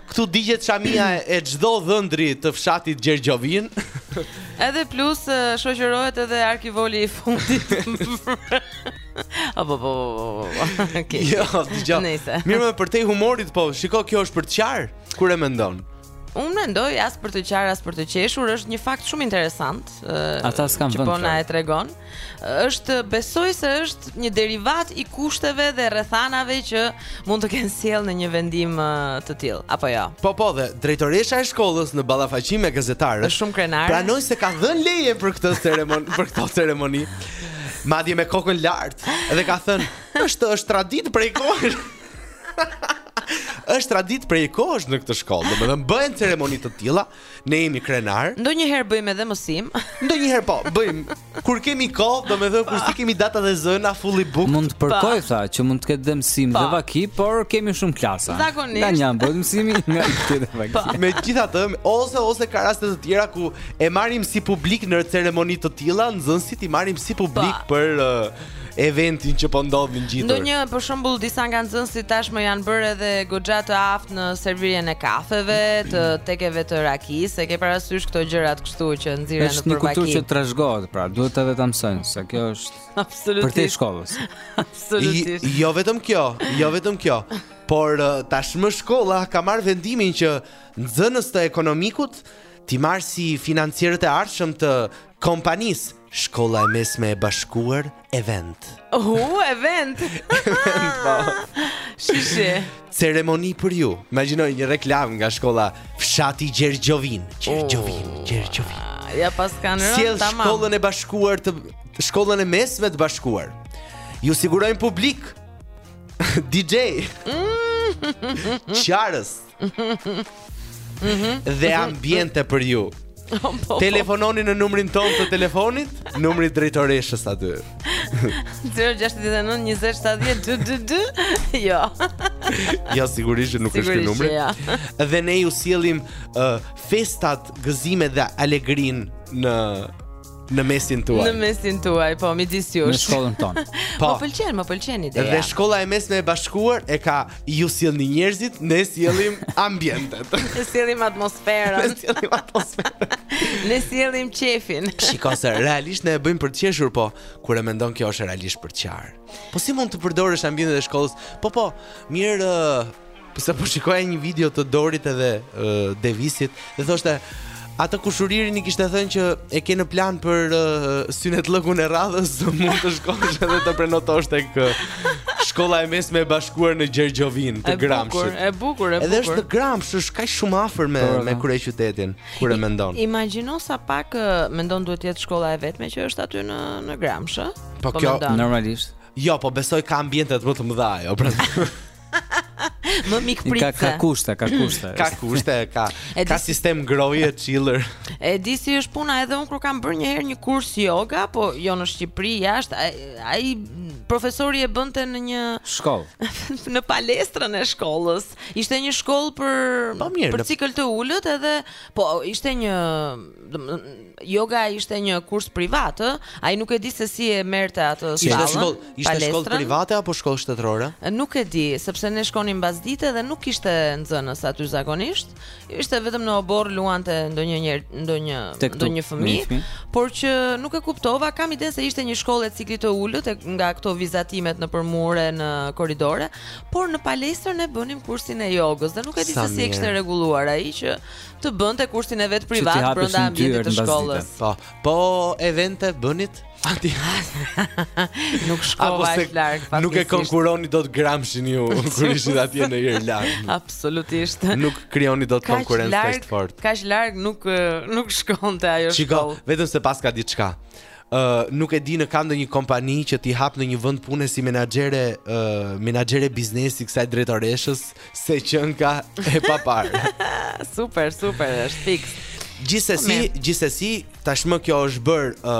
Këtu digjet shamia e çdo dhëndri të fshatit Gjergjovin. Edhe plus shoqërohet edhe arkivoli i fundit. Apo po. Okej. Jo, dëgjoj. Nëse. Mirë, më përtej humorit po, shiko kjo është për të qarë, kur e mendon. Unë mendoj as për të qarë, as për të qeshur, është një fakt shumë interesant. Ata s'kan vend. Po na e tregon. Është, besoj se është një derivat i kushteve dhe rrethanave që mund të kenë sjellë në një vendim të tillë, apo jo? Po po dhe drejtoresha e shkollës në ballafaqim me gazetarët. Është shumë krenare. Pranoi se ka dhënë leje për këtë ceremoni, për këtë ceremoni. Madje me kokën lart dhe ka thënë, "Është është traditë prej kohësh." është traditë prej kohësh në këtë shkollë. Domethënë bëhen ceremoni të tilla Ne jemi krenarë. Ndonjëherë bëjmë edhe mësim. Ndonjëherë po, bëjmë. Kur kemi kohë, domethënë kur s'i kemi datat e zëna fully booked. Mund të përkojë tha që mund të ketë dhe mësim dhe vaki, por kemi shumë klasa. Zakonisht. Nga njëra bëhet mësimi, nga tjetra vaki. Megjithatë, ose ose ka raste të tjera ku e marrim si publik në ceremoni të tilla, nxënësit i marrim si publik për eventin që po ndodh në gjithë. Ndonjë për shembull disa nga nxënësit tashmë janë bërë edhe goxha të aftë në servirjen e kafeve, të tekeve të rakisë, e ke parasysh këto gjërat kështu që nxirren nëpër vaki. Është një kulturë që trashëgohet, pra duhet edhe ta mësojnë se kjo është absolutisht për të shkollës. Absolutisht. Jo vetëm kjo, jo vetëm kjo, por uh, tashmë shkolla ka marrë vendimin që nxënës të ekonomikut t'i marrë si financierët e ardhshëm të kompanisë Shkolla e mesme e bashkuar event. Hu, event. event po. Shishi. Ceremoni për ju. Imagjino një reklamë nga shkolla Fshati Gjergjovin. Gjergjovin, oh. Gjergjovin. Ia paskan rënë tamam. Si shkollën e bashkuar të shkollën e mesme të bashkuar. Ju sigurojmë publik. DJ. Mm. Qarës. dhe ambiente për ju. Po, po. Telefononi në numrin tonë të telefonit, numri i drejtoreshës aty. 069 20 70 222. Jo. Jo sigurisht nuk është ky numri. Ja. Dhe ne ju sjellim uh, festat, gëzimet dhe alegrinë në Në mesin tuaj. Në mesin tuaj, po midis jush. Në shkollën tonë. Po. Më pëlqen, më pëlqen ideja. Dhe shkolla e mesme e bashkuar e ka ju sjellni njerëzit, ne sjellim ambientet. Ne sjellim atmosferën. Ne sjellim atmosferën. Ne sjellim qejfin. Shiko se realisht ne e bëjmë për të qeshur, po kur e mendon kjo është realisht për të qarë. Po si mund të përdorësh ambientet e shkollës? Po po, mirë Po, po shikoja një video të Dorit edhe uh, Devisit dhe thoshte atë kushuririn i kishte thënë që e ke në plan për uh, synetllëkun e radhës do mund të shkosh edhe të prenotosh tek uh, shkolla e mesme e bashkuar në Gjergjovin të Gramshit. E bukur, e bukur. Edhe është në Gramsh, është kaq shumë afër me Por, me kryeqytetin kur e mendon. Imagjino sa pak uh, me mend duhet të jetë shkolla e vetme që është aty në në Gramsh, ë? Po, po kjo normalisht. Jo, po besoj ka ambientet më të mëdha, jo, pra. Më mikpritëse. Ka ka kushte, ka kushte. ka kushte, ka. E ka sistem ngrohjeje chiller. E di si është puna edhe unë kur kam bërë një herë një kurs yoga, po jo në Shqipëri, jashtë, ai profesori e bënte në një shkollë. në palestrën e shkollës. Ishte një shkollë për po, mirë, për cikël të ulët edhe po ishte një Yoga ishte një kurs privat, ë? Ai nuk e di se si e merrte atë shkollën. Ishte shkollë, ishte shkollë private apo shkollë shtetërore? Nuk e di, sepse ne shkonim mbasdite dhe nuk kishte nxënës aty zakonisht. Ishte vetëm në oborr luante ndonjë një ndonjë ndonjë fëmijë, por që nuk e kuptova, kam idenë se ishte një shkollë e ciklit të ulët nga këto vizatimet nëpër mure, në korridore, por në palestër ne bënim kursin e jogës dhe nuk e di se si e kishte rregulluar ai që të bënte kursin e vet privat brenda ambientit të shkollës. Po, po evente bënit aty? Nuk shkova aq larg faktikisht. Nuk e konkurroni dot Gramshin ju kur ishit atje në Irlandë. Absolutisht. Nuk krijoni dot konkurrencë kaq të fortë. Kaq larg nuk nuk shkonte ajo shkollë. Shiko, vetëm se paska diçka. ë nuk e di në ka ndonjë kompani që t'i hapë ndonjë vend pune si menaxhere ë menaxhere biznesi kësaj drejtoreshës se qenka e paparë. super, super, është fix. Gjithsesi, gjithsesi tashmë kjo është bërë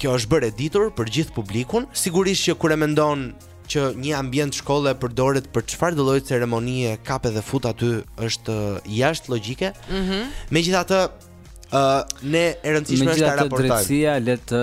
kjo është bërë e ditur për gjithë publikun. Sigurisht që kur e mendon që një ambient shkolle përdoret për çfarëdolloj ceremonie kap edhe fut aty është jashtë logjike. Mhm. Mm Megjithatë, ë uh, ne e rëndësishme është ta raportojmë. Drejtësia le të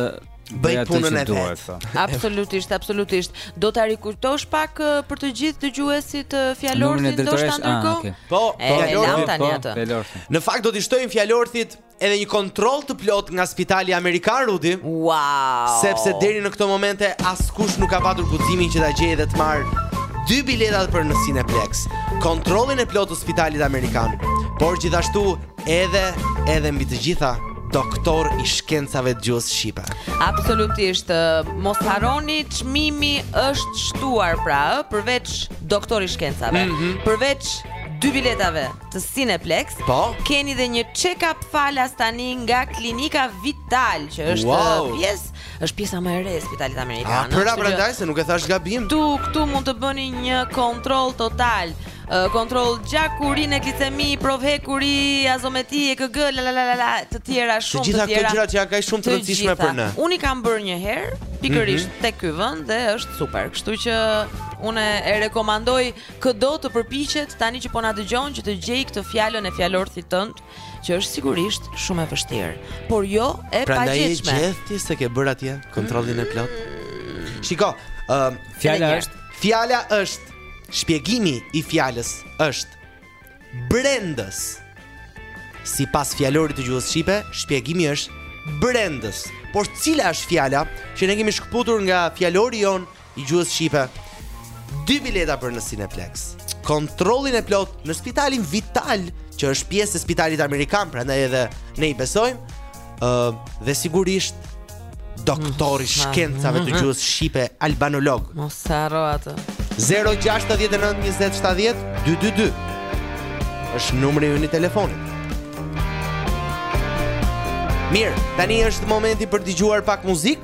bëjë punën e vet. Po. Absolutisht, absolutisht. Do ta rikujtosh pak uh, për të gjithë dëgjuesit uh, fjalorthin ndoshta ah, ndërkohë. Ah, okay. Po, fjalorthin po, atë. Fjalorthin. Në fakt do t'i shtojmë fjalorthit edhe një kontroll të plotë nga spitali amerikan Rudi. Wow. Sepse deri në këtë moment askush nuk ka patur guximin që ta gjejë dhe të marrë dy biletat për në Cineplex. Kontrollin e plotë të spitalit amerikan. Por gjithashtu Edhe, edhe mbi të gjitha, doktor i shkencave të gjuhës shqipe. Absolutisht, mos harroni çmimi është shtuar pra, ë, përveç doktor i shkencave, mm -hmm. përveç dy biletave të Cineplex, po? keni dhe një check-up falas tani nga klinika Vital, që është wow. pjesë është pjesa më e re e spitalit amerikan. Ah, pra prandaj se nuk e thashë gabim. Ku këtu mund të bëni një kontroll total Kontroll gjak, urinë, glicemi, provë hekuri, azometi, EKG, la la la la la, të tjera, shumë të tjera. Të gjitha këto gjëra që janë kaq shumë të rëndësishme për ne. Unë e kam bërë një herë, pikërisht mhm. tek ky vend dhe është super. Kështu që unë e rekomandoj këdo, të përpiqet tani që po na dëgjon që të gjejë këtë fjalën e fjalorthit tënd, që është sigurisht shumë e vështirë, por jo e pagjetshme. Prandaj e gjete ti se ke bërë atje kontrollin e plotë. Mm. Shiko, ë, fjala është, fjala është Shpjegimi i fjalës është brendës. Sipas fjalorit të gjuhës shqipe, shpjegimi është brendës. Por cila është fjala që ne kemi shkëputur nga fjalori jonë i gjuhës shqipe? Dy bileta për në Cineplex. Kontrollin e plotë në spitalin Vital, që është pjesë e Spitalit Amerikan, prandaj edhe ne i besojmë. ë uh, dhe sigurisht doktor i mm. shkencave të gjuhës shqipe albanolog. Mos e harro atë. 069 20 70 222. Është numri ynë i telefonit. Mirë, tani është momenti për të dëgjuar pak muzikë.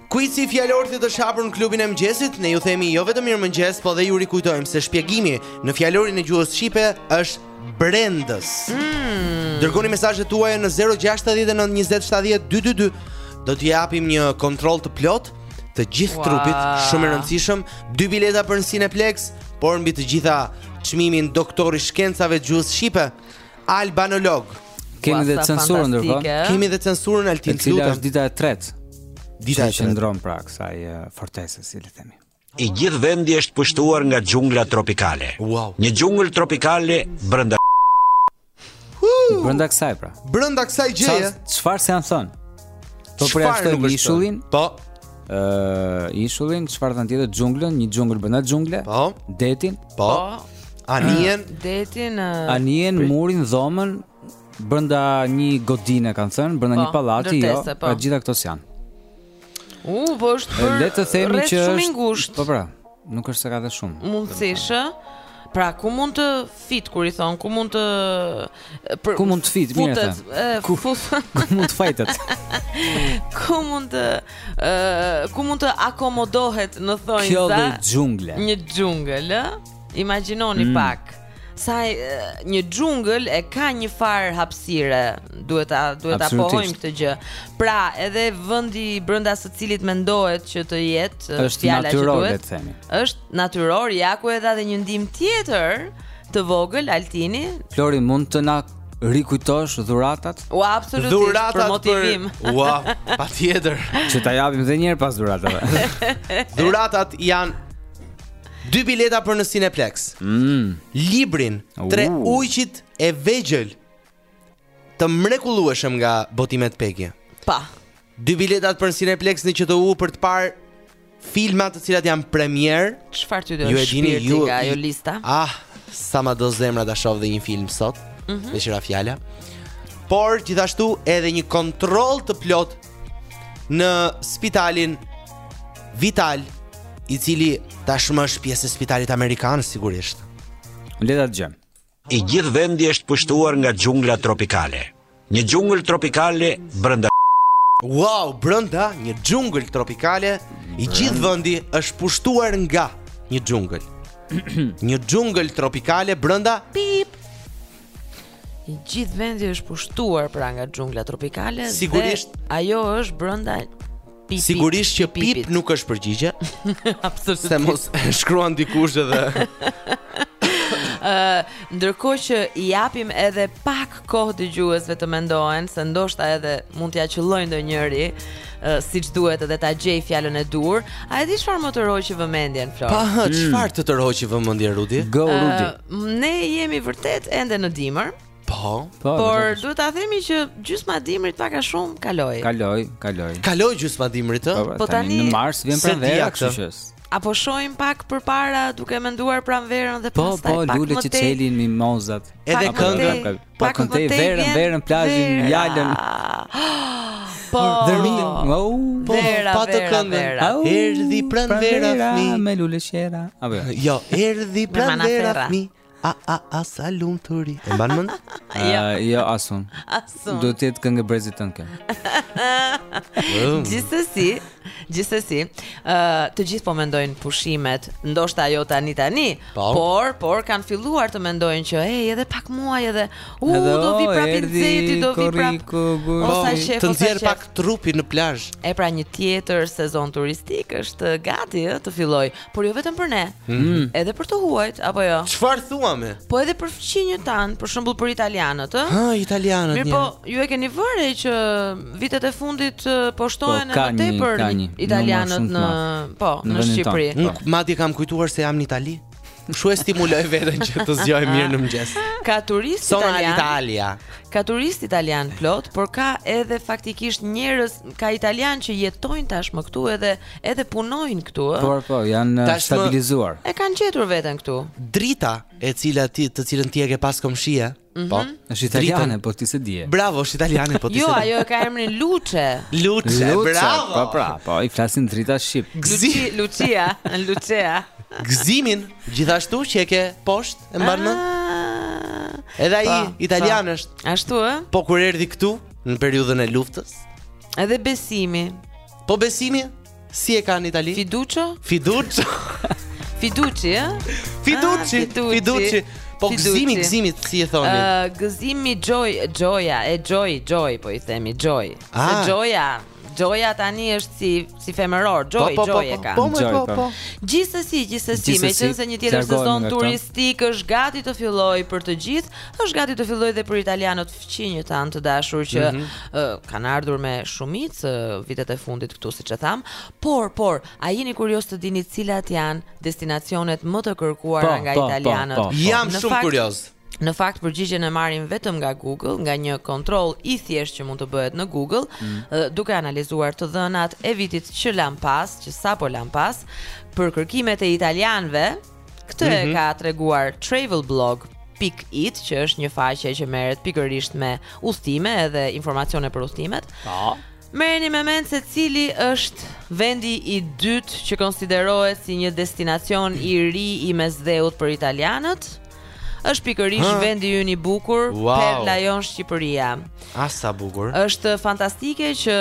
Kuizi i fjalorthit është hapur në klubin e mëngjesit, ne ju themi jo vetëm mirëmëngjes, po dhe ju rikujtojmë se shpjegimi në fjalorin e gjuhës shqipe është brendës. Mm. Dërgoni mesazhet tuaja në 069 20 70 222. Do t'i japim një kontroll të plotë të gjithë wow. trupit, shumë i rëndësishëm, dy bileta për në Cineplex, por mbi të gjitha çmimin doktor i shkencave gjuhës shqipe. Albanolog. Kemi dhe censurën ndërkohë. Kemi dhe censurën Altin, lutem. Cila është dita e tretë? Dita e tretë ndodh pra kësaj fortese, si le themi. I gjithë vendi është pushtuar nga xhungla tropikale. Wow. Një xhungël tropikale brenda Brenda kësaj pra. Brenda kësaj gjëje. Çfarë na kanë thënë? Po për ashtu ishullin? Po. ë uh, ishullin, çfarë thanë tjetër, xhunglën, një xhungël brenda xhungle. Po. Detin. Po. po. Anijen, uh, detin, uh, anijen, murin, dhomën brenda një godine kanë thënë, brenda po, një pallati, jo. Po. Pra gjitha këto s'janë. U, po është për. Le të themi që është shumë i ngushtë. Po pra. Nuk është se ka dhe shumë mundësi, pra ku mund të fit kur i thonë, ku mund të për, ku mund të fit mirë atë. Ku, ku mund të fajtet? ku mund të ë ku mund të akomodohet në thonjëza? Kjo është xhungle. Një xhungël, ë? Imagjinoni mm. pak. Se një xhungël e ka njëfarë hapësire, duhet ta duhet ta pohojmë këtë gjë. Pra, edhe vendi brenda së cilit mendohet që të jetë fjala që duhet. Është natyror, ja ku edhe edhe një ndihmë tjetër të vogël Altini. Flori mund të na rikujtosh dhuratat? U absolutisht dhuratat për motivim. Për... Ua, patjetër. Që ta japim edhe një herë pas dhuratave. dhuratat janë Dy bileta për në Cineplex. Mm. Librin Tre ujqit e vegjël të mrekullueshëm nga botimet Peggy. Pa. Dy biletat për në Cineplex në QTU për të parë filmat të cilat janë premierë. Çfarë të do shpirti ty... nga ajo lista? Ah, sa ma do zemra ta shoh dhe një film sot. Mm -hmm. Dhe qëra fjala. Por gjithashtu edhe një kontroll të plot në spitalin Vital, i cili tashmë është pjesë e spitalit amerikan sigurisht. Le ta dëgjojmë. I gjithë vendi është pushtuar nga xhungla tropikale. Një xhungël tropikale brenda Wow, brenda një xhungël tropikale, i gjithë vendi është pushtuar nga një xhungël. një xhungël tropikale brenda pip I gjithë vendi është pushtuar pra nga xhungla tropikale Sigurisht dhe ajo është brenda pipit. Sigurisht që pip pipit. nuk është përgjigje. Absolutisht. Se mos shkruan dikush edhe. Ë, uh, ndërkohë që i japim edhe pak kohë dëgjuesve të mendohen se ndoshta edhe mund t'ia qëllojë ndonjëri, uh, siç duhet edhe ta gjejë fjalën e duhur. A e di çfarë më tërhoqi vëmendjen Flor? Pa, çfarë të tërhoqi vëmendjen Rudi? Go Rudi. Uh, Ne jemi vërtet ende në dimër. Po. po Por duhet ta themi që gjysma e dimrit pak a shumë kaloi. Kaloi, kaloi. Kaloi gjysma e dimrit, ë? Po, po, po tani në mars vjen pranvera, kështu që. Apo shohim pak përpara duke menduar pranverën dhe po, pastaj po, pak më tej. Po, po, lulet që çelin mimozat. Edhe këngën. Po këtej verën, verën, plazhin, Jalën. Po. Dhërmi. Po, pa të këngën. Erdhi pranvera fmi. Me lule shera. Apo. Jo, erdhi pranvera fmi. A a a sa lumturi. E mban mend? Jo, jo asun. Asun. Do të jetë këngë e brezit tënd kjo. Gjithsesi, Gjithsesi, ë të gjithë po mendojnë pushimet, ndoshta jo tani tani, po. por por kanë filluar të mendojnë që ej edhe pak muaj edhe u edhe, do vi prapë nxehti, do vi prapë. Po, po të nxjerr pak trupin në plazh. E pra një tjetër sezon turistik është gati ë të fillojë. Por jo vetëm për ne, mm. edhe për të huajt, apo jo? Çfarë thua me? Po edhe për fqinjët tanë, për shembull për italianët, ë? Ha, italianët Mirë po, ju e keni vënë re që vitet e fundit po shtohen po, edhe tepër italianët në, po, në, në Shqipëri. Unë po. madje kam kujtuar se jam në Itali. Kështu e stimuloj veten që të zgjohem mirë në mëngjes. Ka turistë Sono italianë. Italia. Ka turistë italianë plot, por ka edhe faktikisht njerëz ka italianë që jetojnë tashmë këtu edhe Edhe punojnë këtu, ë? Po, po, janë Tashmë, stabilizuar. E kanë gjetur veten këtu. Drita, e cila ti, të cilën ti e ke pas komshie, mm -hmm. po. Është italiane, po ti se di. Bravo, është italiane, po ti jo, se di. Jo, ajo e ka emrin Luce. Luce, bravo. Po, pra, po, i flasin drita shqip. Gzi, Lucia, Lucia. Gzimin gjithashtu që e ke poshtë e mbarë në? Ah. Edhe ai, po, italian po. është. Ashtu, ë? Po, kur erdhi këtu, në periudhën e luftës? Edhe besimi. Po besimi, si e kanë në Itali? Fiducio? Fiducio? Fiduci, ë? Fiduci, ah, Fiduci. Po gëzimi, gëzimi si e thoni? Ë, gëzimi Gioi, Gioia, e Gioi, Gioi po i themi Gioi. Ah. Gioia. Gioia tani është si si femëror, po, Gioi, po, po, Gioi e ka. Po, po, po, po. Gjithsesi, gjithsesi, meqense një tjetër sezon turistik është gati të fillojë për të gjithë, është gati të fillojë edhe për italianët fqinjë tanë të dashur që mm -hmm. uh, kanë ardhur me shumicë uh, vitet e fundit këtu siç e thamë, por por a jeni kurioz të dini cilat janë destinacionet më të kërkuara po, nga po, po, italianët? Po, po, po. Jam shumë fakt, kurioz. Në fakt përgjigjen e marrim vetëm nga Google, nga një kontroll i thjeshtë që mund të bëhet në Google, mm. uh, duke analizuar të dhënat e vitit që lamë pas, që sapo lamë pas, për kërkimet e italianëve, Këtë mm -hmm. e mhm. ka treguar Travel Blog Pick It, që është një faqe që merret pikërisht me udhëtime edhe informacione për udhëtimet. Po. Merreni me mend se cili është vendi i dytë që konsiderohet si një destinacion i ri i Mesdheut për italianët. Është pikërisht vendi ynë i bukur, wow. Perla jonë Shqipëria. Ah sa bukur. Është fantastike që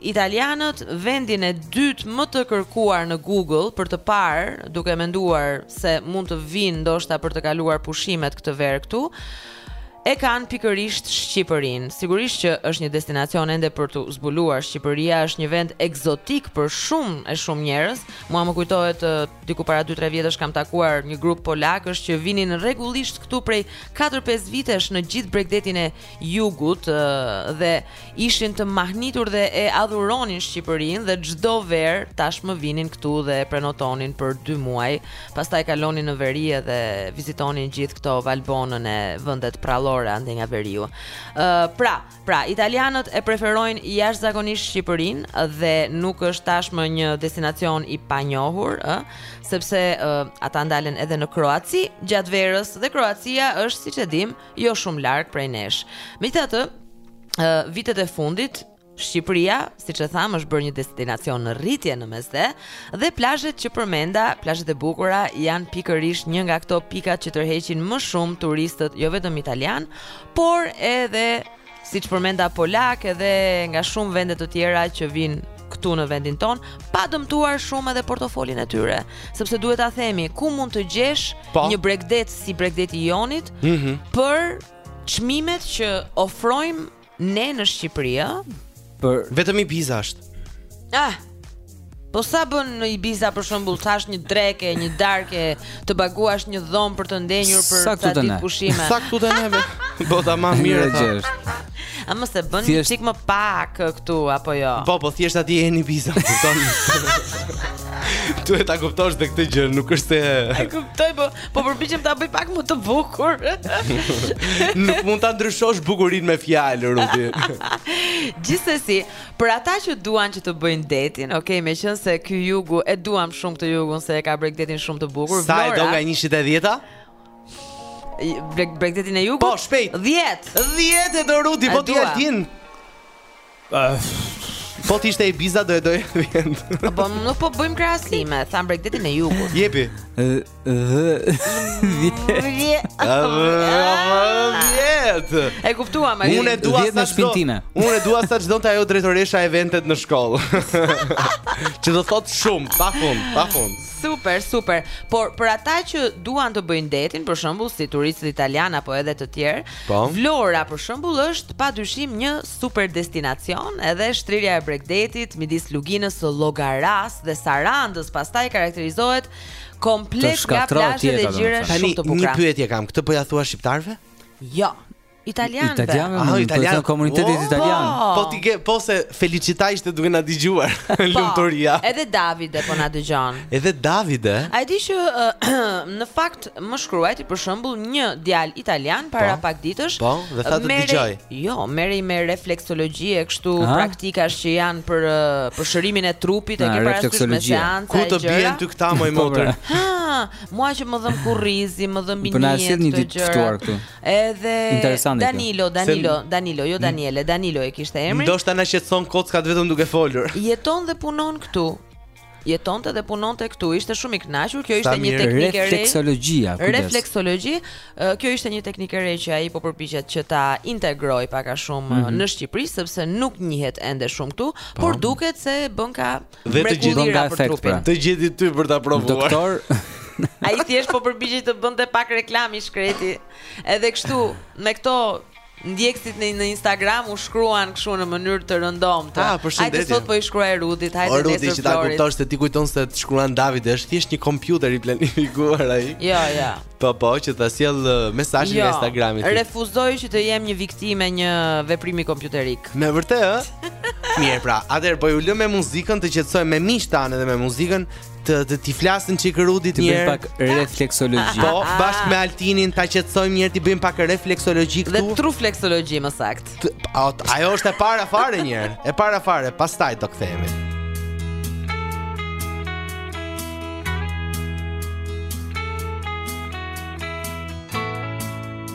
Italianët vendin e dytë më të kërkuar në Google për të parë, duke menduar se mund të vijnë ndoshta për të kaluar pushimet këtë verë këtu, e kanë pikërisht Shqipërinë. Sigurisht që është një destinacion ende për t'u zbuluar. Shqipëria është një vend ekzotik për shumë e shumë njerëz. Mua më kujtohet diku para 2-3 vjetësh kam takuar një grup polakësh që vinin rregullisht këtu prej 4-5 vitesh në gjithë bregdetin e jugut dhe ishin të mahnitur dhe e adhuronin Shqipërinë dhe çdo verë tashmë vinin këtu dhe prenotonin për 2 muaj. Pastaj kalonin në veri dhe vizitonin gjithë këto Valbonën e vendet prallore andej nga veriu. Ë uh, pra, pra italianët e preferojnë jashtëzakonisht Shqipërinë dhe nuk është tashmë një destinacion i panjohur, ë, uh, sepse uh, ata ndalen edhe në Kroaci gjatë verës dhe Kroacia është siç e dimë jo shumë larg prej nesh. Megjithatë, ë vitet e fundit Shqipëria, siç e thamë, është bërë një destinacion në rritje në Mesdhe dhe plazhet që përmenda, plazhet e bukura janë pikërisht një nga këto pikat që tërheqin më shumë turistët, jo vetëm italianë, por edhe siç përmenda polakë edhe nga shumë vende të tjera që vijnë këtu në vendin tonë, pa dëmtuar shumë edhe portofolin e tyre, sepse duhet ta themi, ku mund të gjesh, po, një bregdet si bregdeti i Jonit mm -hmm. për çmimet që ofrojmë ne në Shqipëri, ë? Për vetëm Ibiza është. Ah. Po sa bën në Ibiza për shembull, sa është një drekë, një darkë, të paguash një dhomë për të ndenjur për sa ditë pushime. Sa këtu të neve. Po ta më mirë të gjesh. A mos e bën një çik më pak këtu apo jo? Po, po thjesht aty je në Ibiza, kupton? Duhet ta kuptosh dhe këtë gjë, nuk është se... E kuptoj, po, Po përpiqem ta bëj pak më të bukur. Nuk mund ta ndryshosh bukurinë me fjalë, Rudi. Gjithsesi, për ata që duan që të bëjnë detin, ok, meqenëse ky jugu e duam shumë këtë jugun se e ka bregdetin shumë të bukur. Sa e do nga 1 në 10? Breg, bregdetin e jugut? Po, shpejt. 10. 10 e do Rudi, po ti Altin. Po të ishte Ibiza do e doje vend. Po nuk po bëjmë krahasime, tha bregdetin e jugut. Jepi. Dhjetë. E kuptuam ai. Unë e dua sa ç'do. Unë e dua sa ç'do ajo drejtoresha eventet në shkollë. Që do të thotë shumë, pa fund, pa fund. Super, super. Por për ata që duan të bëjnë detin, për shembull si turistët italianë apo edhe të tjerë, po. Vlora për shembull është padyshim një super destinacion edhe shtrirja e bregdetit midis Luginës së Llogaras dhe Sarandës pastaj karakterizohet komplet nga plazhet e gjera shumë të bukura. Tani një pyetje kam, këtë po ua thua shqiptarëve? Jo. Italianëve. Italianëve, ah, po italian. Po komuniteti oh, italian. Po. po ti ke, po se Felicita ishte duke na dëgjuar. Po, Lumturia. Edhe Davide po na dëgjon. Edhe Davide. A e di që uh, në fakt Më shkruajti për shembull një djalë italian para po, pak ditësh. Po, dhe tha të dëgjoj. Jo, merrej me refleksologji e kështu ha? praktikash që janë për për shërimin e trupit, e ke parasysh, me seanca. Ku të bien ty këta moj, po, motër? Ha, mua që më dhemb kurrizi, më dhemb, bjere. Po na sjell një ditë të ftuar këtu. Edhe Danilo, Danilo, Danilo, jo Daniele, Danilo e kishte emrin. Ndoshta na qetëson kockat vetëm duke folur. Jeton dhe punon këtu. jetonte dhe punonte këtu. Ishte shumë i kënaqur. Kjo ishte një teknikë e re. Refleksologjia. Refleksologi. Kjo ishte një teknikë e re që ai po përpiqet që ta integrojë pak a shumë mm -hmm. në Shqipëri sepse nuk njihet ende shumë këtu, po. por duket se bën ka dhe të gjithë nga efekt. Pra. Të gjeti ty për ta provuar. Doktor Ai thjesht po përpiqej të bënte pak reklamë i shkreti. Edhe kështu, me këto Ndjekësit në në Instagram u shkruan kështu në mënyrë të rëndomtë. Ah, përshëndetje. Hajde sot po i shkruaj Rudit, hajde nesër Florit. Rudi që ta kuptosh, se ti kujton se të shkruan David, është thjesht një kompjuter i planifikuar ai. Jo, jo. Po po, që ta sjell uh, mesazhin jo, në Instagram. Jo. Refuzoj që të jem një viktimë e një veprimi kompjuterik. Me vërtetë, ë? Mirë, pra, atëherë po ju lëmë me muzikën të qetësojmë me miqtë tanë edhe me muzikën. të të t'i flasin çik Rudit një herë. Të bëjmë pak refleksologji. Po, bashkë me Altinin ta qetësojmë një herë t'i bëjmë pak refleksologji këtu. Dhe trufleksologji më saktë. Ajo është e para fare një herë. E para fare, pastaj do kthehemi.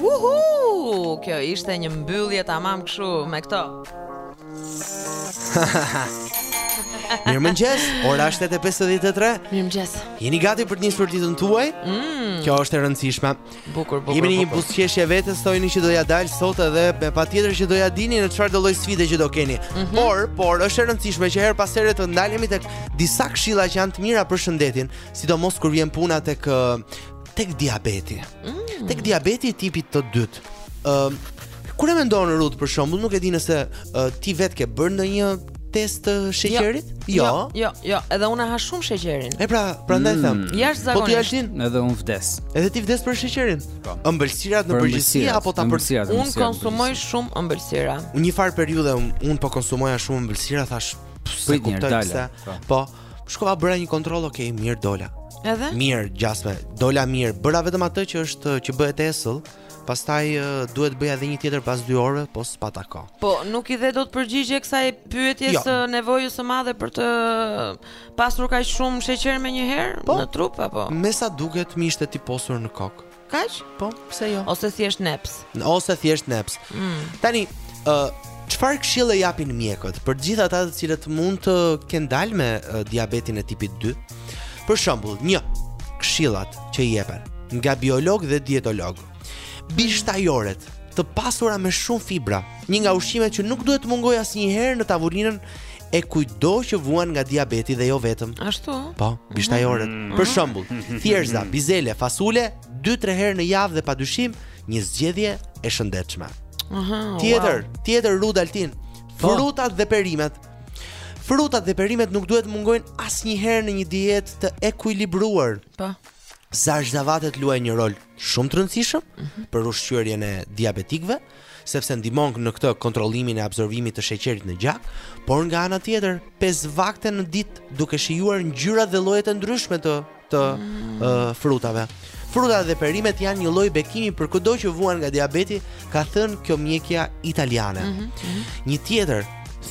Uhu! Kjo ishte një mbyllje tamam kështu me këto Mirë mëngjes, ora është 8.53 Mirë mëngjes Jeni gati për të nisur ditën tuaj? Mm. Kjo është e rëndësishme Bukur, bukur, Jepni një buzëqeshje vetes, thojini që do ia dalë sot edhe me patjetër që do ia dilni në çfarëdolloj sfide që do keni mm -hmm. Por, por, është e rëndësishme që herë pas here të ndalemi te disa këshilla që janë të mira për shëndetin Sidomos kur vjen puna tek tek diabeti. Mm. Tek diabeti i tipit të dytë. Ë uh, kur e mendon Rud për shembull, nuk e di nëse uh, ti vetë ke bërë ndonjë test të jo. sheqerit? Jo. Jo, jo, jo. edhe unë ha shumë sheqerin. E pra, prandaj mm. them. Jashtëzakonisht. Po ti Altin, edhe unë vdes. Edhe ti vdes për sheqerin. Po. Ëmbëlsirat në përgjithësi apo ta për Unë konsumoj shumë ëmbëlsira. Një farë periudhe unë po konsumoja shumë ëmbëlsira, thashë s'e kuptoj pse. Po. po. Shkova bëra një kontroll, ok, mirë dola. Edhe? Mirë, gjasme, dola mirë. Bëra vetëm atë që është që bëhet esëll. Pastaj uh, duhet bëja edhe një tjetër pas 2 orëve, po s'pata kohë. Po, nuk i dhe dot përgjigje kësaj pyetjes jo. së jo. nevojës së madhe për të pasur kaq shumë sheqer me një herë po, në trup apo? Me sa duket më ishte tiposur në kokë. Kaq? Po, pse jo? Ose thjesht neps. Ose thjesht neps. Mm. Tani, ë uh, çfarë këshille japin mjekët për të gjithë ata të cilët mund të kenë dalë me uh, diabetin e tipit 2? Për shembull, një këshillat që jepen nga biologë dhe dietologë. Bishtajoret të pasura me shumë fibra, një nga ushqimet që nuk duhet të mungojë asnjëherë në tavolinën e kujtdo që vuan nga diabeti dhe jo vetëm. Ashtu? Po, bishtajoret. Mm -hmm. Për shembull, thjerza, mm -hmm. bizele, fasule 2-3 herë në javë dhe padyshim një zgjedhje e shëndetshme. Aha. Tjetër, wow. tjetër Rud, Altin, po. frutat dhe perimet. Frutat dhe perimet nuk duhet mungojnë asnjëherë në një dietë të ekuilibruar. Po. Zarzavatet luajnë një rol shumë të rëndësishëm mm -hmm. për ushqyerjen e diabetikëve. sepse ndihmon në këtë kontrollimin e absorbimit të sheqerit në gjak, por nga ana tjetër, pesë vakte në ditë duke shijuar ngjyrat dhe llojet e ndryshme të të mm. uh, frutave. Frutat dhe perimet janë një lloj bekimi për këdo që vuan nga diabeti, ka thënë kjo mjekja italiane. Mm -hmm. Një tjetër,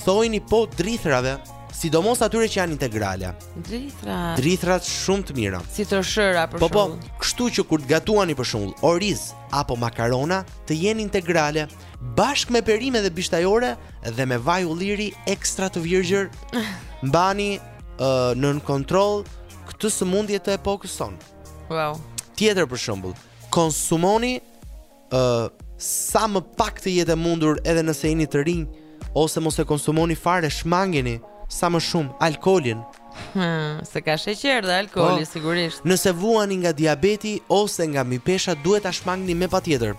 thojni po drithrave, sidomos atyre që janë integrale. Drithra. Drithrat shumë të mira. Si tërshëra për shembull. Po po, kështu që kur të gatuani për shembull oriz, apo makarona të jenë integrale, bashkë me perime dhe bishtajore dhe me vaj ulliri ekstra të virgjër, mbani uh, nën kontroll këtë sëmundje të epokës sonë. Wow. Tjetër për shembull, konsumoni ë uh, sa më pak të jetë e mundur edhe nëse jeni të rinj ose mos e konsumoni fare, shmangeni sa më shumë alkoolin, Se ka sheqer dhe alkooli po, sigurisht. Nëse vuani nga diabeti ose nga mbipesha duhet ta shmangni me patjetër.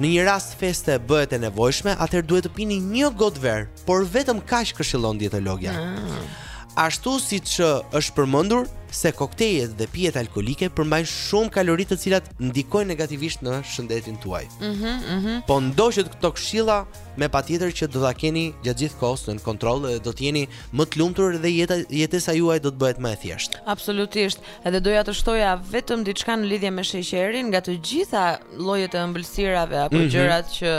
Në një rast feste bëhet e nevojshme, atëherë duhet të pini një gotë verë, por vetëm kaq këshillon dietologja. Ah. Ashtu siç është përmendur se koktejet dhe pijet alkoolike përmbajnë shumë kalori të cilat ndikojnë negativisht në shëndetin tuaj. Mm -hmm, mm -hmm. Po ndoqët këto këshilla me patjetër që do ta keni gjatë gjithë kohës në kontroll dhe do të jeni uh, Më të lumtur edhe jeta jetesa juaj do të bëhet më e thjeshtë. Absolutisht. Edhe doja të shtoja vetëm diçka në lidhje me sheqerin, nga të gjitha llojet e ëmbëlsirave apo mm -hmm. gjërat që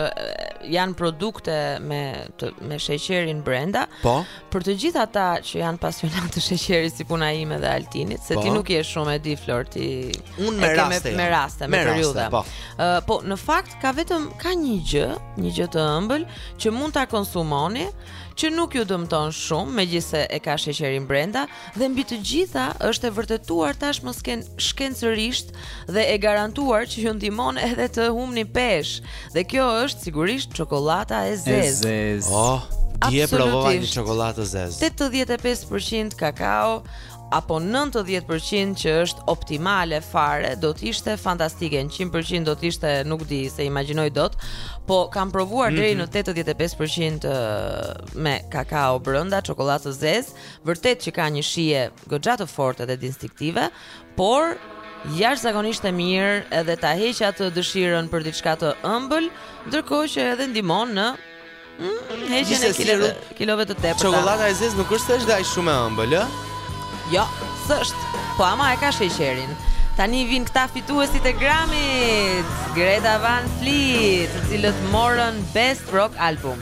janë produkte me të, me sheqerin brenda. Po. Për të gjithë ata që janë pasionantë të sheqerit si puna ime dhe Altinit, se po. ti nuk je shumë e di Flor ti. Unë me raste. Me raste, me, me periudha. Po. Uh, po, në fakt ka vetëm ka një gjë, një gjë të ëmbël që mund ta konsumoni. që nuk ju dëmton shumë, megjithëse e ka sheqerin brenda dhe mbi të gjitha është e vërtetuar tashmë sken shkencërisht dhe e garantuar që ju ndihmon edhe të humbni peshë. Dhe kjo është sigurisht çokollata e zezë. E zezë. Oh, ti e provova një çokollatë të zezë. 85% kakao apo 90 për qind që është optimale fare do të ishte fantastike 100 për qind do të ishte nuk di s'e imagjinoj dot po kam provuar deri mhm. në 85 për qind me kakao brenda çokollatë të zezë vërtet që ka një shije goxha të fortë dhe distinktive por jashtëzakonisht e mirë edhe ta heq atë dëshirën për diçka të ëmbël ndërkohë që edhe ndihmon në Mm, heqjen e kilove, kilove të tepërta. Çokollata e zezë nuk është se është aq shumë e ëmbël, ë? Jo, s'është. Po ama e ka sheqerin. Tani vin këta fituesit e Grammy-t. Greta Van Fleet, të cilët morën Best Rock Album.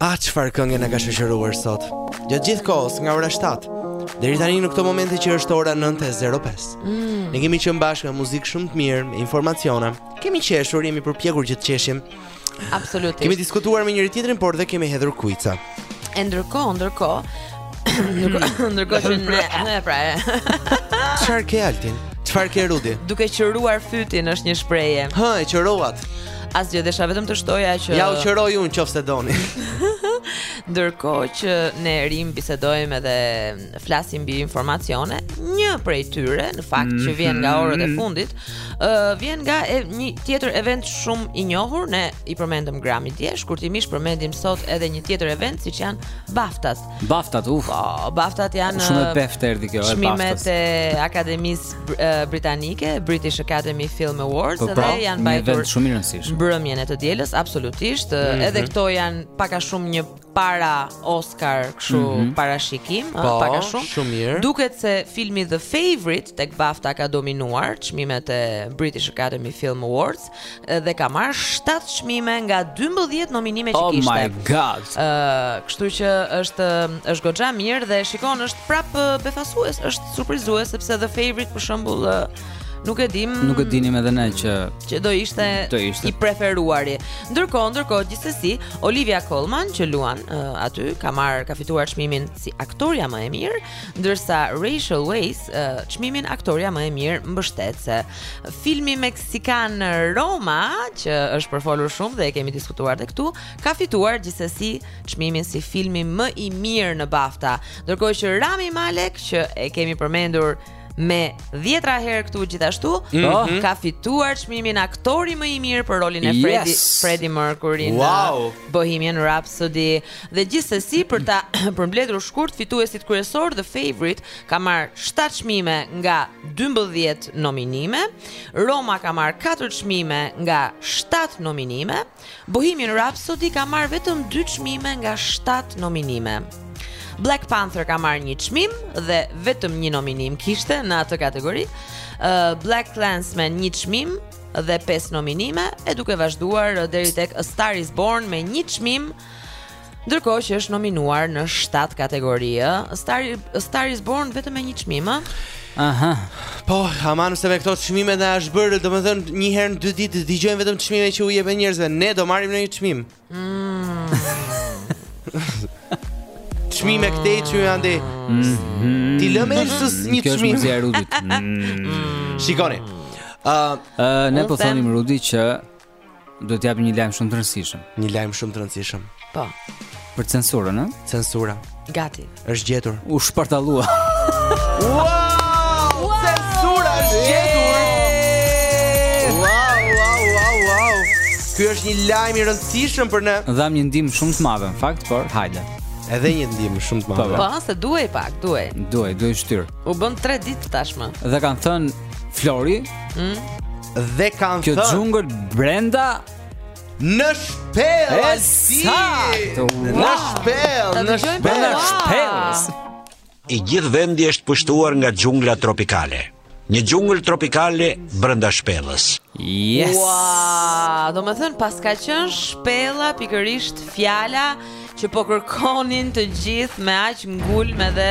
Ah, çfarë këngë na ka shoqëruar sot. Gjatë gjithë kohës nga ora 7 deri tani në këtë moment që është ora 9:05. Mm. Ne kemi qenë bashkë me muzikë shumë të mirë, me informacione. Kemi qeshur, jemi përpjekur që të qeshim. Absolutisht. Kemi diskutuar me njëri tjetrin, por dhe kemi hedhur kunja. E ndërkohë, ndërkohë, Ndërkohë që ne, ne pra. Çfarë ke Altin? Çfarë ke Rudi? Duke qëruar fytin është një shprehje. Hë, e qëruat. Asgjë, desha vetëm të shtoja që Jua qëroj unë nëse doni. Ndërkohë që ne rrimë bisedojmë edhe flasim mbi informacione, një prej tyre, në fakt që vjen nga orët e mhm. fundit, ë uh, vjen nga e, një tjetër event shumë i njohur, ne i përmendëm Grammy dje, shkurtimisht përmendim sot edhe një tjetër event siç janë BAFTAs. BAFTAt, uf. Po, BAFTAt janë shumë e beftë erdhi kjo e BAFTAs. Çmimet e Akademisë Britanike, British Academy Film Awards, po, pra, dhe janë mbajtur shumë i rëndësishëm. Mbrëmjen e të dielës, absolutisht, mm -hmm. edhe këto janë pak a shumë një para Oscar kështu mm -hmm. parashikim, po, pak a shumë. Shumë mirë. Duket se filmi The Favorite tek BAFTA ka dominuar çmimet e British Academy Film Awards dhe ka marrë 7 çmime nga 12 nominime që oh kishte. Oh my god. Ë, uh, kështu që është është goxha mirë dhe shikon është prap befasues, është surprizues sepse The Favorite për shembull uh, Nuk e dim. Nuk e dinim edhe ne që që do ishte, do ishte. i preferuari. Ndërkohë, ndërkohë gjithsesi Olivia Colman që luan uh, aty ka marrë ka fituar çmimin si aktorja më e mirë, ndërsa Rachel Weisz uh, çmimin aktorja më e mirë mbështetëse. Filmi meksikan Roma që është përfolur shumë dhe e kemi diskutuar edhe këtu, ka fituar gjithsesi çmimin si filmi më i mirë në BAFTA. Ndërkohë që Rami Malek që e kemi përmendur me dhjetëra herë këtu gjithashtu mm -hmm. ka fituar çmimin aktori më i mirë për rolin e Freddie yes. Freddie Mercury wow. në Bohemian Rhapsody dhe gjithsesi për ta përmbledhur shkurt fituesit kryesor The Favorite ka marrë 7 çmime nga 12 nominime Roma ka marrë 4 çmime nga 7 nominime Bohemian Rhapsody ka marrë vetëm 2 çmime nga 7 nominime. Black Panther ka marrë një çmim dhe vetëm një nominim kishte në atë kategori. Uh, BlacKkKlansman një çmim dhe 5 nominime e duke vazhduar deri tek A Star Is Born me një çmim Ndërkohë që është nominuar në 7 kategori, A Star A Star Is Born vetëm me një çmim, ë? Aha. Po, ama nëse me këto çmime na është bërë, domethënë një herë në dy ditë dëgjojmë vetëm çmime që u jepen njerëzve. Ne do marrim ndonjë çmim. Mm. Çmime këtej që andej mm-hmm. Ti lëmë e sës një çmim Kjo është mëzja Rudit mm. Shikoni uh, uh, Ne po thonim Rudi që Do të japim një lajm shumë të rëndësishëm. Një lajm shumë të rëndësishëm. Po. Për censurën, ë? Censura. Gati. Është gjetur. U shpartallua. wow! wow! Censura është gjetur. Wow, wow, wow, wow. Ky është një lajm i rëndësishëm për ne. Dhamë një ndihmë shumë të madhe në fakt, por hajde. Edhe një ndihmë shumë të madhe. Po, po se duhej pak, duhej. Duhej, duhej shtyr. U bënë 3 ditë tashmë. Dhe kanë thënë Flori, ëh, mm? dhe kanë thënë Kjo xhungël brenda në shpellë. E saktë. Në shpellë, në shpellë. Në shpellë. I gjithë vendi është pushtuar nga xhungla tropikale. Një xhungël tropikale brenda shpellës. Yes. Wow, domethënë paska qenë shpella pikërisht fjala që po kërkonin të gjithë me aq ngulm dhe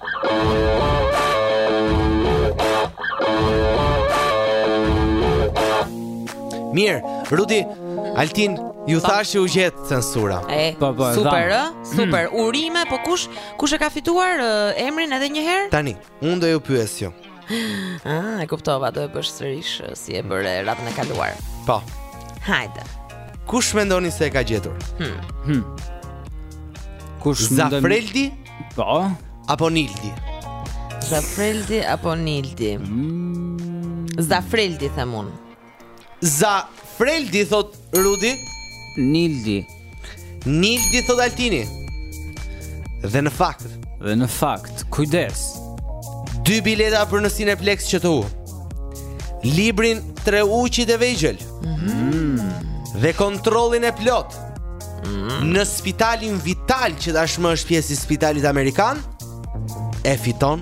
Mirë, Rudi, Altin, Ju thashë u gjet censura. E, po, po, super, ë? Super. Hmm. Urime, po kush kush e ka fituar emrin edhe një herë? Tani, unë do ju pyes ju. Ah, e kuptova, do e bësh sërish eh, si e bëre radhën e kaluar. Po. Hajde. Kush mendoni se e ka gjetur? Hmm. Hmm. Kush mendon? Zafreldi? Po. Apo Nildi? Zafreldi apo Nildi? Hmm. Zafreldi them unë. Zafreldi thotë Rudi Nildi Nildi thotë Altini Dhe në fakt Dhe në fakt Kujdes Dy bileta për në Cineplexx QTU Librin tre ujqit e vegjël mm -hmm. Dhe kontrollin e plotë mm -hmm. Në spitalin vital që tashmë është pjesë e spitalit amerikan E fiton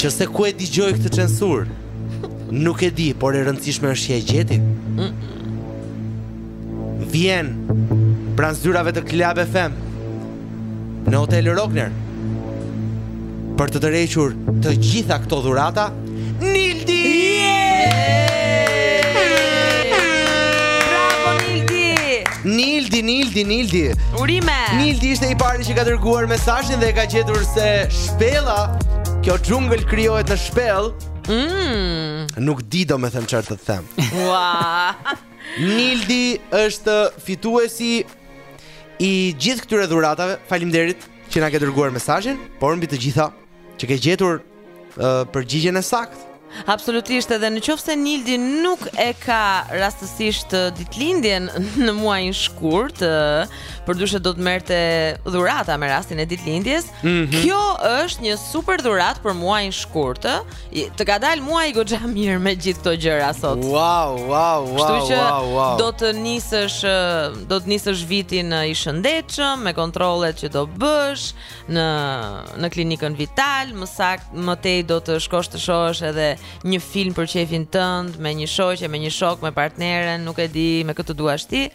Që se ku e dëgjoi këtë censurë Nuk e di, por e rëndësishme është që e gjeti Vjen pranë zyrave të Club FM Në hotel Rogner Për të tërhequr të gjitha këto dhurata Nildi! Bravo Nildi! Nildi, Nildi, Nildi. Urime! Nildi ishte i pari që ka dërguar mesazhin dhe e ka gjetur se shpella, kjo xhungël krijohet në shpellë. Mm. Nuk di domethënë çfarë të them Ua Nildi është fituesi i gjithë këtyre dhuratave Faleminderit që na ke dërguar mesazhin Por mbi të gjitha Që ke gjetur uh, përgjigjen e saktë. Absolutisht edhe në qoftë se Nildi nuk e ka rastësisht ditëlindjen në muajin shkurt por dëshe do të merrte dhurata me rastin e ditëlindjes mm -hmm. Kjo është një super dhuratë për muajin shkurt Të ka dalë muaji goxha mirë me gjithë këto gjëra sot Wow, wow, wow, Kështu që wow, wow. do të nisësh, do të nisësh vitin i shëndetshëm Me kontrollet që do bësh në në klinikën Vital, më saktë më tej do të shkosh të shohësh edhe një film për qejfin tënd me një shoqe, me një shok, me partneren, nuk e di, me kë të duash ti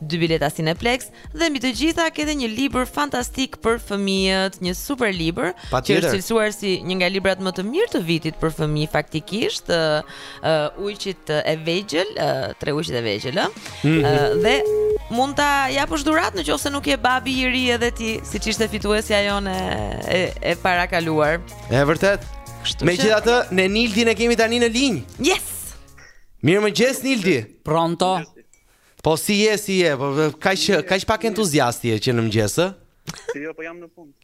dy bileta Cineplex dhe mbi të gjitha ka edhe një libër fantastik për fëmijët, një super libër që është cilësuar si një nga librat më të mirë të vitit për fëmijë faktikisht. uh, ujqit e vegjël, uh, tre ujqit e vegjël, ë. Mm -hmm. dhe mund ta japësh dhuratë nëse nuk je babi i ri edhe ti, siç ishte fituesja jonë e e parakaluar. E vërtetë. Megjithatë, ne Nildin e kemi tani në linjë. Yes. Mirëmëngjes, Nildi Pronto Po si je, si je Po kaq pak entuziast je që në mëngjes Jo, po jam në punë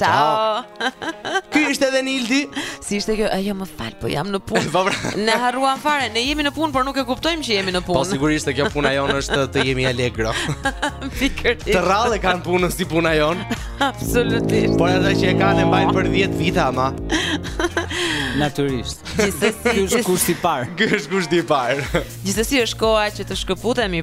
Ciao. Ky ishte edhe Nildi. Si ishte kjo? A, jo më fal, po jam në punë. Po, pra. Ne harruam fare, ne jemi në punë, por nuk e kuptojmë që jemi në punë. Po sigurisht se kjo puna jonë është të jemi allegro. Pikërisht. Të rrallë kanë punën si puna jonë. Absolutisht. Por ata që e kanë e mbajnë për 10 vite ama. Natyrisht. Gjithsesi, ky është kushti i parë. Ky është kushti i parë. Gjithsesi është koha që të shkëputemi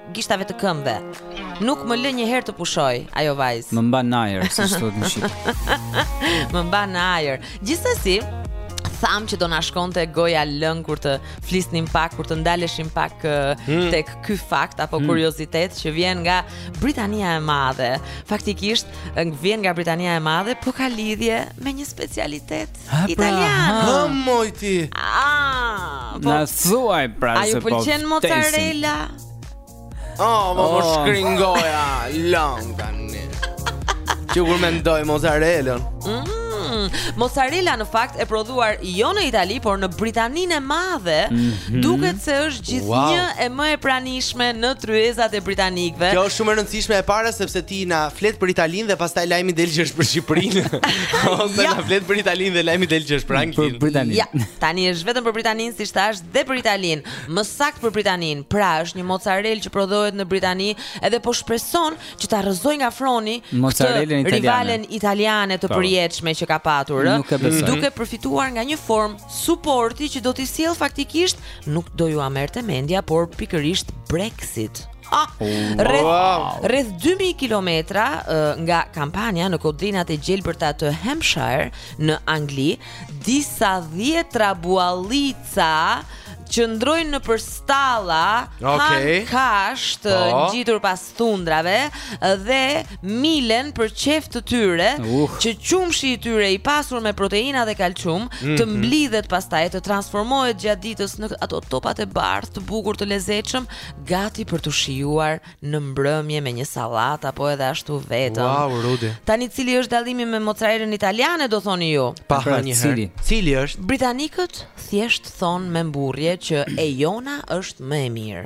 Gishtave të këmbëve. Nuk më lë një herë të pushoj ajo vajzë. Më mban në ajër, siç thonë në shqip. më mban në ajër. Gjithsesi, thamë që do na shkonte goja lëng kur të flisnim pak, kur të ndaleshim pak hmm. tek ky fakt apo hmm. kuriozitet që vjen nga Britania e Madhe. Faktikisht vjen nga Britania e Madhe, po ka lidhje me një specialitet. Ha, pra, Italian. ha. Hë moj ti. Ah, po. Na thuaj pra A se ju po. pëlqen vdesim. mozzarella? Oh, po po Oh. shkon goja lëng tani. Që kur mendoj mozzarellën. Mm, mozzarella në fakt e prodhuar jo në Itali, por në Britaninë e Madhe, Mhm. duket se është gjithnjë Wow. e më e pranishme në tryezat e britanikëve. Kjo është shumë e rëndësishme e para sepse ti na flet për Italinë dhe pastaj lajmi del që është për Shqipërinë. Ose na flet për Italinë dhe lajmi del që është për Anglinë. Për Britaninë. Ja, tani është vetëm për Britaninë siç thashë dhe për Italinë. Më saktë për Britaninë. Pra është një mozzarellë që prodhohet në Britani edhe po shpreson që ta rrëzojë nga froni mozzarellën italiane. Rivalen italiane të përjetshme që ka patur, ëh. Duke përfituar nga një formë suporti që do t'i sjellë faktikisht nuk do jua merrte mendja, por pikërisht Brexit. Rreth rreth 2000 kilometra nga Kampania në kodrinat e gjelbërta të Hampshire në Angli, disa dhjetra buallica qëndrojnë nëpër stalla, okay. kanë kashtë po. ngjitur pas thundrave dhe milen për qejf të tyre uh. që qumshi i tyre i pasur me proteina dhe kalcium mm -hmm. të mhm. mblidhet pastaj të transformohet gjatë ditës në ato topat e bardhë të bukur të lezetshëm Gati për t'u shijuar në mbrëmje me një sallatë apo edhe ashtu vetëm. Wow, Rudi. Tani cili është dallimi me mozzarellën italiane do thoni ju? Pa pra, hë një herë. Cili? Cili është? Britanikët thjesht thonë me mburrje që e jona është më e mirë.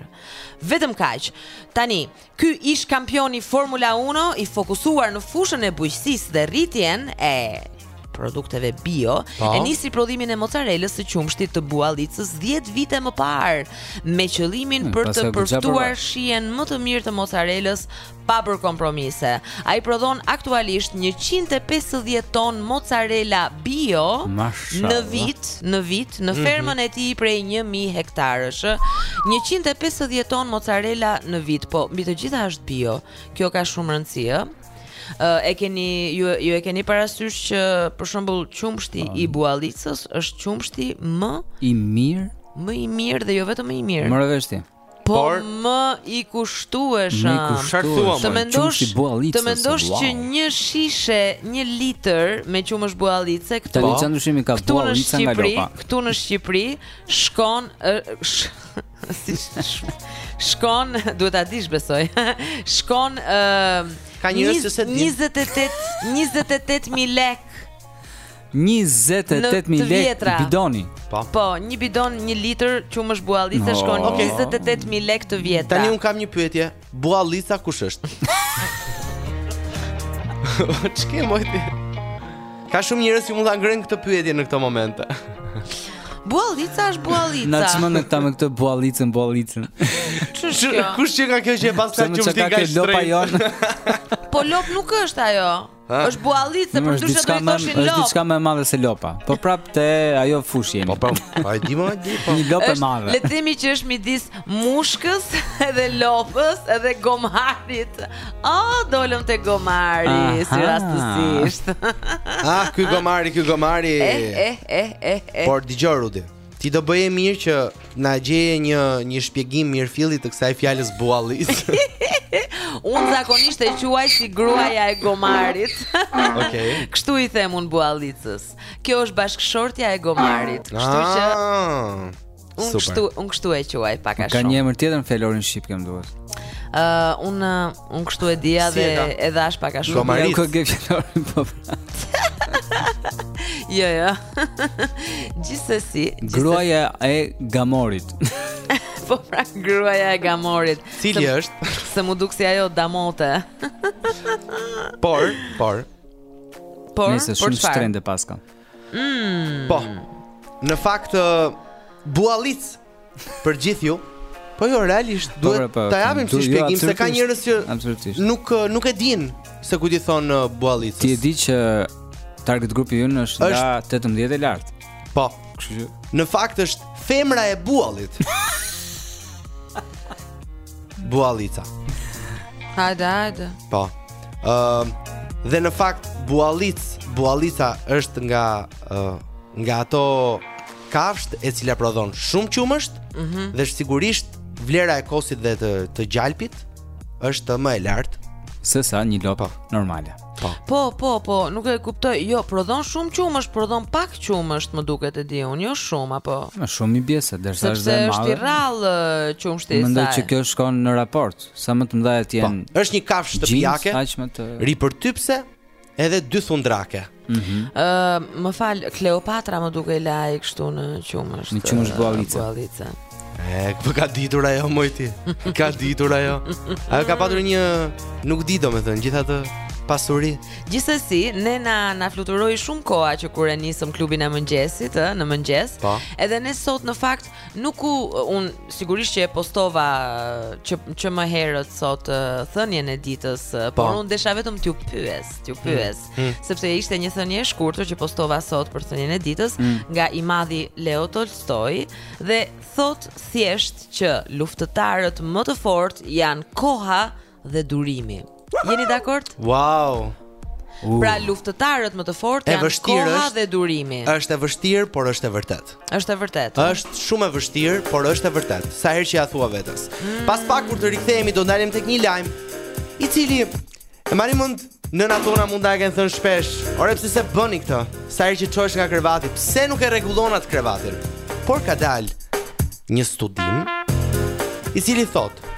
Vetëm kaq. Tani, ky ish kampion i Formula 1 i fokusuar në fushën e bujqësisë dhe rritjen e produkteve bio pa. Po. e nisi prodhimin e mozzarellës së qumshtit të buallicës 10 vite më parë me qëllimin hmm, për të përftuar shijen më të mirë të mozzarellës pa bërë kompromise. Ai prodhon aktualisht 150 ton mozzarella bio Mashallah. në vit, në vit në mhm. fermën mm -hmm. e tij prej 1000 hektarësh. 150 ton mozzarella në vit, po mbi të gjitha është bio. Kjo ka shumë rëndësi, ë. e keni ju ju e keni parasysh që për shembull qumshti po. i buallicës është qumshti më i mirë, më i mirë dhe jo vetëm më i mirë. Merr vesh ti. Po Por, më i kushtueshëm. Më i kushtueshëm. Të mendosh, të mendosh wow. që një shishe, një litër me qumësh buallice këtu. Tani s'ka dyshim ka buallica nga lopa. Këtu në Shqipëri shkon Si shkon, duhet ta dish besoj. Shkon ë uh, ka njerëz që se 28 28000 lek. 28000 lek bidoni. Po. Po, një bidon 1 litër qumësh buallice no. shkon okay. 28000 lek të vjetra. Tani unë kam një pyetje. Buallica kush është? Ç'ke moj ti? Ka shumë njerëz që mund ta ngrenë këtë pyetje në këtë moment. Buallica është buallica. Na çmende me këtë buallicën, buallicën. Ç'është kjo? Kush qenka kjo që e paska qumshtin kaq shtrejt? Lopa jonë. Po lopë nuk është ajo. Është buallice, përndryshe do i thoshin lopë. Është diçka më e madhe se lopa. Po prap te ajo fushë jemi. Po po, pa e di më di. Po. Një lopë e madhe. Le të themi që është midis mushkës edhe lopës edhe gomarit. Oh, dolëm te gomari, si rastësisht. Ah, ky gomari, ky gomari. Eh, eh, eh, eh. eh. Por dëgjo Rudi. Ti do bëje mirë që na gjeje një një shpjegim mirëfilli të kësaj fjalës buallicë. Unë zakonisht e quaj si gruaja e gomarit. Okej. Okay. Kështu i them un buallicës. Kjo është bashkëshortja e gomarit. Kështu që ah, Unë kështu, unë kështu e quaj pak a shumë. Ka një emër tjetër në fjalorin shqip që më duhet. Ë, uh, unë Unë kështu e di edhe është pak a shumë Shumë marit Nuk e gek që po Jo, jo Gjithsesi Gruaja e gomarit Po pra, gruaja e gomarit Cili është? Se mu duk si ajo damote Por, por Por, Nese, por shumë shtrende paska mm. Po, në fakt Buallic Për gjithë ju. Po jo, realisht po, duhet po, po, ta japim si shpjegim se ka njerëz që absolutisht nuk nuk e dinë se kujt i thon uh, Buallicës. Ti e di që target grupi ynë është, është nga 18 e lart. Po. Kështu që në fakt është femra e Buallit. Buallica. Hajde, hajde. Po. Ëm ehm, uh, dhe në fakt Buallic, Buallica është nga uh, nga ato kafshë e cila prodhon shumë qumësht mm -hmm. dhe sigurisht vlera e kosit dhe të të gjalpit është më e lartë se sa një lopë po. normale. Po. po, po, po, nuk e kuptoj. Jo, prodhon shumë qumësht, prodhon pak qumësht, më duket e di unë, jo shumë apo. Më shumë i bie se, derisa është dhe madhe. Sepse është i rrallë qumështi i saj. Mendoj që kjo shkon në raport, sa më të mëdha të jenë. Po, është një kafshë shtëpiake. Aq më të ripërtypëse, Edhe dythundrake. Ëh, mm -hmm. uh, më fal, Kleopatra më duket lahej kështu në qumësht. Në qumësht buallice. Buallice. E, po ka ditur ajo moj ti. Ka ditur ajo. Ajo ka patur një nuk di domethën, gjithatë pasuri. Gjithsesi, ne na na fluturoi shumë koha që kur e nisëm klubin e mëngjesit, ë, në mëngjes. Pa. Po. Edhe ne sot në fakt Nuk u un sigurisht që e postova që që më herët sot thënien e ditës, po. por un desha vetëm t'ju pyes, t'ju mm. pyes, mm. Mm. sepse ishte një thënie e shkurtër që postova sot për thënien e ditës mm. nga i madhi Leo Tolstoi dhe thot thjesht që luftëtarët më të fortë janë koha dhe durimi. Jeni dakord? Wow. Uh. Pra luftëtarët më të fortë janë koha dhe durimi. Është e vështirë, por është e vërtetë. Është e vërtetë. Është shumë e vështirë, por është e vërtetë. Sa herë që ja thua vetes. Mm. Pas pak kur të rikthehemi do ndalem tek një lajm i cili e marrim mend Nënat tona mund ta kenë thënë shpesh, ore pse s'e bëni këtë? Sa herë që çohesh nga krevati, pse nuk e rregullon atë krevatin? Por ka dalë një studim i cili thotë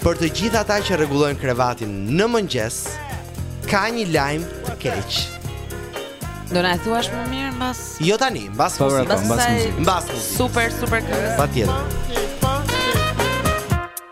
për të gjithë ata që rregullojnë krevatin në mëngjes ka një lajm të keq. Do na e thuash më mirë mbas Jo tani, mbas po, muzikës, mbas muzikës. Mbas muzikës. Super, super këngë. Patjetër.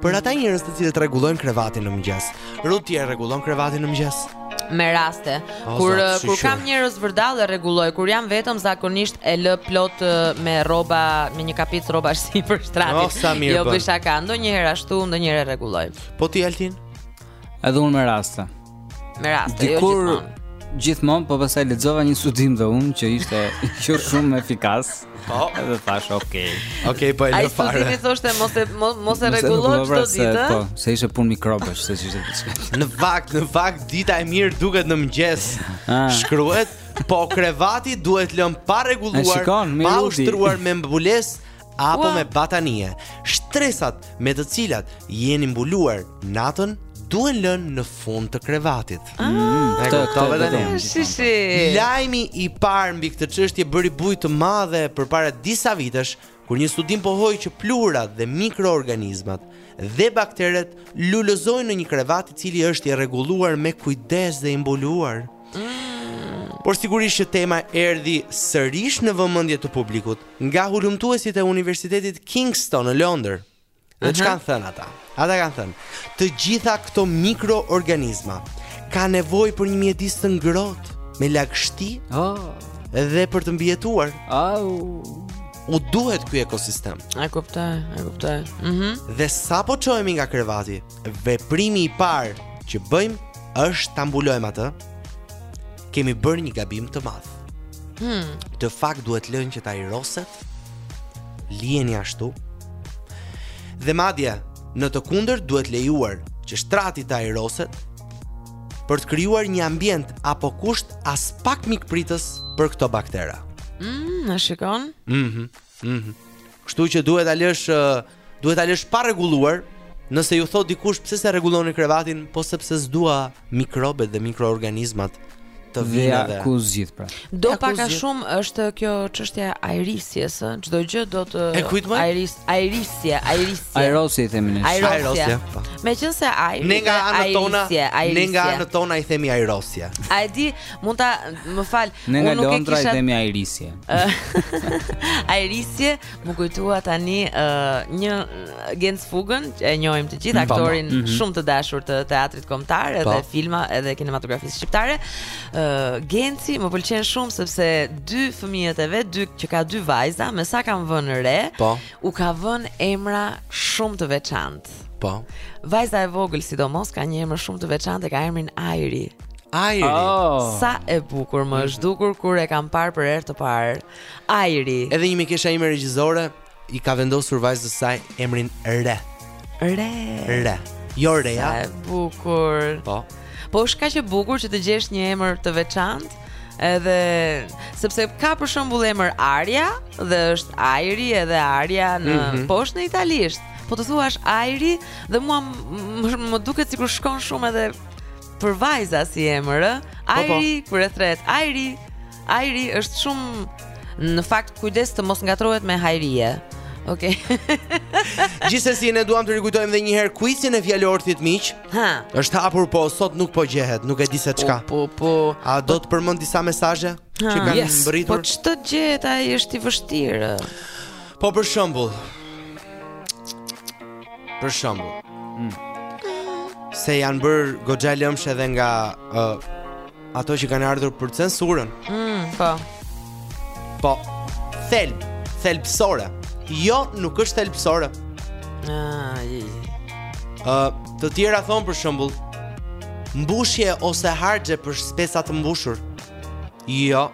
Për ata njerëz të cilët rregullojnë krevatin në mëngjes. Ruth ti e rregullon krevatin në mëngjes? Me raste. O, kur zot, kur shyqyr. kam njerëz vërdallë e rregulloj, kur jam vetëm zakonisht e lë plot e, me rroba, me një kapicë rroba sipër O, shtratit. sa mirë jo bën. bëj shaka, ndonjëherë ashtu, ndonjëherë e rregulloj. Po ti Altin? Edhe unë me raste. Me raste, jo Dikur, jo gjithmonë. Gjithmonë, po pastaj lexova një studim dhe unë që ishte jo shumë efikas. Po, edhe thashë, ok. Ok, po e lë fare. Ai studimi thoshte mos e mos e rregullo çdo pra ditë. Po, se ishte punë mikrobësh, se ishte diçka. Në fakt, në fakt dita e mirë duket në mëngjes. Ah. Shkruhet, po krevati duhet lënë pa rregulluar, pa u shtruar me mbulesë apo me batanije. Shtresat me të cilat jeni mbuluar natën duhen lënë në fund të krevatit. Ah, mm, e kuptova tani. Si si. Lajmi i parë mbi këtë çështje bëri bujë të madhe përpara disa vitesh, kur një studim pohoi që pluhurat dhe mikroorganizmat dhe bakteret lulëzojnë në një krevat i cili është i rregulluar me kujdes dhe i mbuluar. Mm. Por sigurisht që tema erdhi sërish në vëmendje të publikut, Nga hulumtuesit e Universitetit Kingston në Londër. Dhe ç'kanë thënë ata? Ata kanë thënë, të gjitha këto mikroorganizma kanë nevojë për një mjedis të ngrohtë, me lagështi, oh. dhe për të mbijetuar. Au. Oh. U duhet ky ekosistem. E kuptoj, e kuptoj. Mhm. Mm dhe sapo çohemi nga krevati, veprimi i parë që bëjmë është ta mbulojmë atë kemi bërë një gabim të madh. Hmm. Në fakt duhet lënë që të ajroset, lijeni ashtu, dhe madje në të kundërt duhet lejuar që shtrati të ajroset, për të krijuar një ambient apo kusht aspak mikpritës për këto baktera. Mm, në shikon? Mhm. Mm Mhm. Kështu që duhet ta lësh duhet ta lësh pa rregulluar. Nëse ju thotë dikush pse s'e rregulloni krevatin, po sepse s'dua mikrobet dhe mikroorganizmat të vijnë dhe ku zgjidh pra. Do pak a shumë është kjo çështja e ajrisjes, ë, çdo gjë do të ajris, ajrisje, ajrisje. Ajrosje i themi ne. Ajrosje. Po. Meqense ajri ne nga anët tona, ne nga anët tona i themi ajrosje. A e di Mund ta, më fal, unë nuk e kisha. Ne nga Londra i themi Airisje. Airisje, më kujtua tani uh, një Genc Fugën, e njohim të gjithë mm, po, po. aktorin mm -hmm. shumë të dashur të teatrit kombëtar po. edhe po. filma edhe kinematografisë shqiptare. Uh, Genci më pëlqen shumë sepse dy fëmijët e vet, dy që ka dy vajza, me sa kam vënë re, po. u ka vënë emra shumë të veçantë. Jet. Po. Vajza e vogël sidomos ka një emër shumë të veçantë, ka emrin Ajri. Ajri. Oh. Sa e bukur më është dukur kur e kam parë për herë të parë. Ajri. Edhe një mikesha ime regjisore i ka vendosur vajzës së saj emrin Re. Re. Re. Jo Reja. Sa e bukur. Po. Po është kaq e bukur që të gjesh një emër të veçantë. Edhe sepse ka për shembull emër Arja dhe është Ajri edhe Arja në mm -hmm. poshtë në italisht. Po të thuash Ajri dhe mua më duket sikur shkon shumë edhe për vajza si emër, ë? Po, po. Ajri kur e thërret. Ajri. Ajri është shumë në fakt kujdes të mos ngatërrohet me Hajrie. Okej. Okay. Gjithsesi ne duam të rikujtojmë edhe një herë kuicin e fjalorthit miq. Ha. Është hapur, po sot nuk po gjehet, nuk e di se ç'ka. Po, po, po. A do të përmendim disa mesazhe që kanë yes. mbërritur? Po ç'të gjehet ai është i vështirë. Po për shembull. Për shembull. Mm. Se janë bërë goxha lëmsh edhe nga uh, Ato që kanë ardhur për censurën. Mm, po. Po. Thelb, thelbësore. Jo, nuk është thelbësore. Ah, i. Ë, të tjera thonë për shembull mbushje ose harxhe për speca të mbushur. Jo,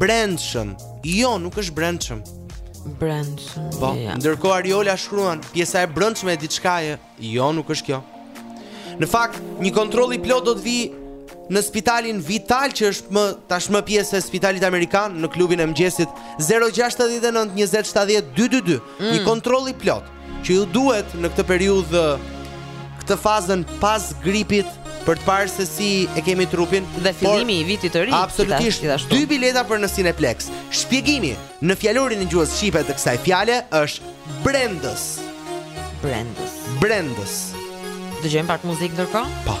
Brendshëm. Jo, nuk është brendshëm. Brendshëm. Po, ja. ndërkohë Ariola shkruan, pjesa e brendshme e diçkaje. Jo, nuk është kjo. Në fakt, një kontroll i plotë do të vijë në spitalin Vital që është më tashmë pjesë e spitalit amerikan në klubin e mëngjesit 069 20 70 222. Mm. Një kontroll i plotë. që ju duhet në këtë periudhë këtë fazën pas gripit për të parë se si e kemi trupin dhe fillimi i vitit të ri. Absolutisht. Dy bileta për në Cineplexx. Shpjegimi në fjalorin e gjuhës shqipe të kësaj fjale është brendës. Brendës. Brendës. Dëgjojmë pak muzikë ndërkohë? Po.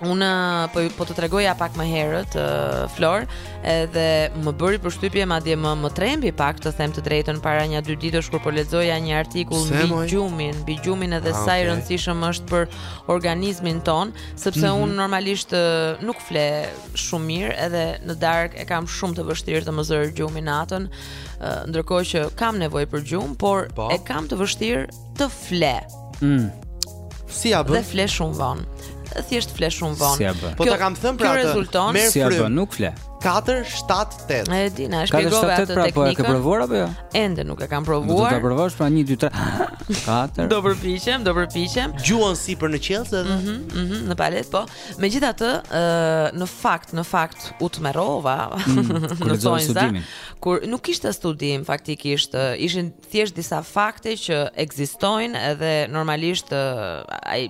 Unë po po të tregoja pak më herët uh, Flor, edhe më bëri përshtypje madje më më trembi pak të them të drejtën para nja dy ditësh kur po lexoja një artikull mbi gjumin, mbi gjumin edhe ah, sa i rëndësishëm është për organizmin tonë, sepse mm -hmm. unë normalisht uh, nuk fle shumë mirë edhe në darkë e kam shumë të vështirë të më zërë gjumin natën, uh, ndërkohë që kam nevojë për gjumë, por po. e kam të vështirë të fle. Mm. Si ia bën? Dhe fle shumë vonë. Thjesht fle shumë vonë. Si ia bën? Po ta kam thënë pra atë. Rezulton. Merr si ia bën? Nuk fle. 4 7 8. E di, ta shpjegova atë teknikën. 4 7 8 pra po e ke provuar apo jo? Ende nuk e kam provuar. Do ta provosh pra 1 2 3 4. Do përpiqem, do përpiqem. Gjuhën sipër në qiellzë edhe. Mhm, mm mhm, në palet po. Megjithatë, ë në fakt, në fakt u tmerrova. Mm, kur nuk ishte studim faktikisht, ishin thjesht disa fakte që ekzistojnë edhe normalisht ai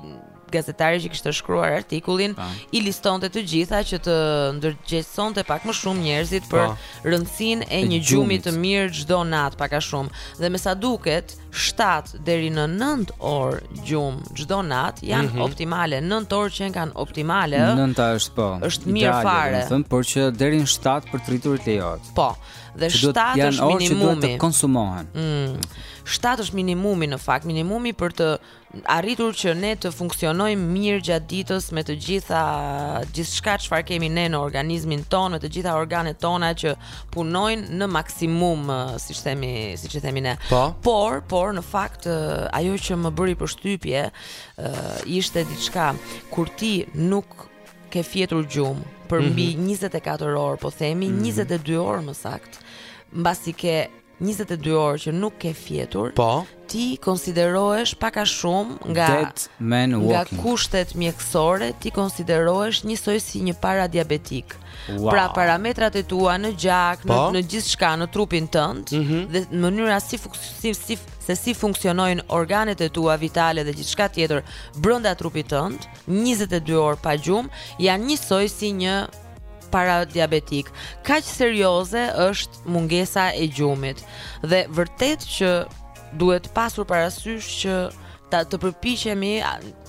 gazetari që kishte shkruar artikullin pa. Po. i listonte të gjitha që të ndërgjegjësonte pak më shumë njerëzit për po. rëndësinë e një gjumi të mirë çdo natë pak a shumë. Dhe me sa duket, 7 deri në 9 orë gjumë çdo natë janë mm -hmm. optimale. 9 orë qenkan optimale, ë. 9 është po. Është mirë fare. Thënë, por që deri në 7 për të rriturit lejohet. Po. Dhe 7 është minimumi. Janë orë që duhet të konsumohen. Mm. 7 është minimumi në fakt, minimumi për të arritur që ne të funksionojmë mirë gjatë ditës me të gjitha gjithçka çfarë kemi ne në organizmin tonë, me të gjitha organet tona që punojnë në maksimum, siç themi, siç e themi ne. Po. Por, por në fakt ajo që më bëri përshtypje ishte diçka kur ti nuk ke fjetur gjumë për mhm. mbi 24 orë, po themi 22 mhm. orë më saktë, mbasi ke 22 orë që nuk ke fjetur, po, ti konsiderohesh pak a shumë nga nga kushtet mjekësore, ti konsiderohesh njësoj si një paradiabetik. Wow. Pra parametrat e tua në gjak, po? në në gjithçka në trupin tënd mm -hmm. dhe në mënyra si funksionojnë si, se si funksionojnë organet e tua vitale dhe gjithçka tjetër brenda trupit tënd, 22 orë pa gjumë janë njësoj si një paradiabetik. Kaq serioze është mungesa e gjumit dhe vërtet që duhet pasur parasysh që ta të përpiqemi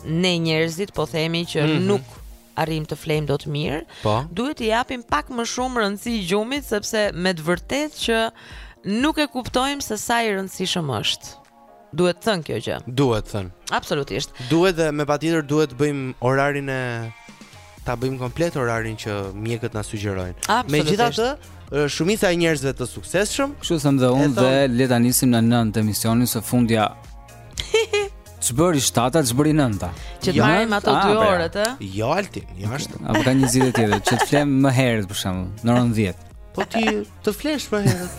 ne njerëzit po themi që mm -hmm. nuk arrijmë të flejmë dot mirë. Po. Duhet t'i japim pak më shumë rëndësi gjumit sepse me të vërtetë që nuk e kuptojmë se sa i rëndësishëm është. Duhet thënë kjo gjë. Duhet thënë. Absolutisht. Duhet dhe patjetër duhet të bëjmë orarin e ta bëjmë komplet orarin që mjekët na sugjerojnë. Megjithatë, shumica e njerëzve të suksesshëm, kështu them dhe unë dhe le ta nisim në 9 të emisionin së fundja. Ç'bëri 7-a, ç'bëri 9-a. Që të jo, marrim ato 2 pra. orët, ë? Jo, Altin, jashtë. Apo ka një zgjidhje tjetër, që të flemë më herët për shembull, në orën 10. Po ti Të flesh më herët.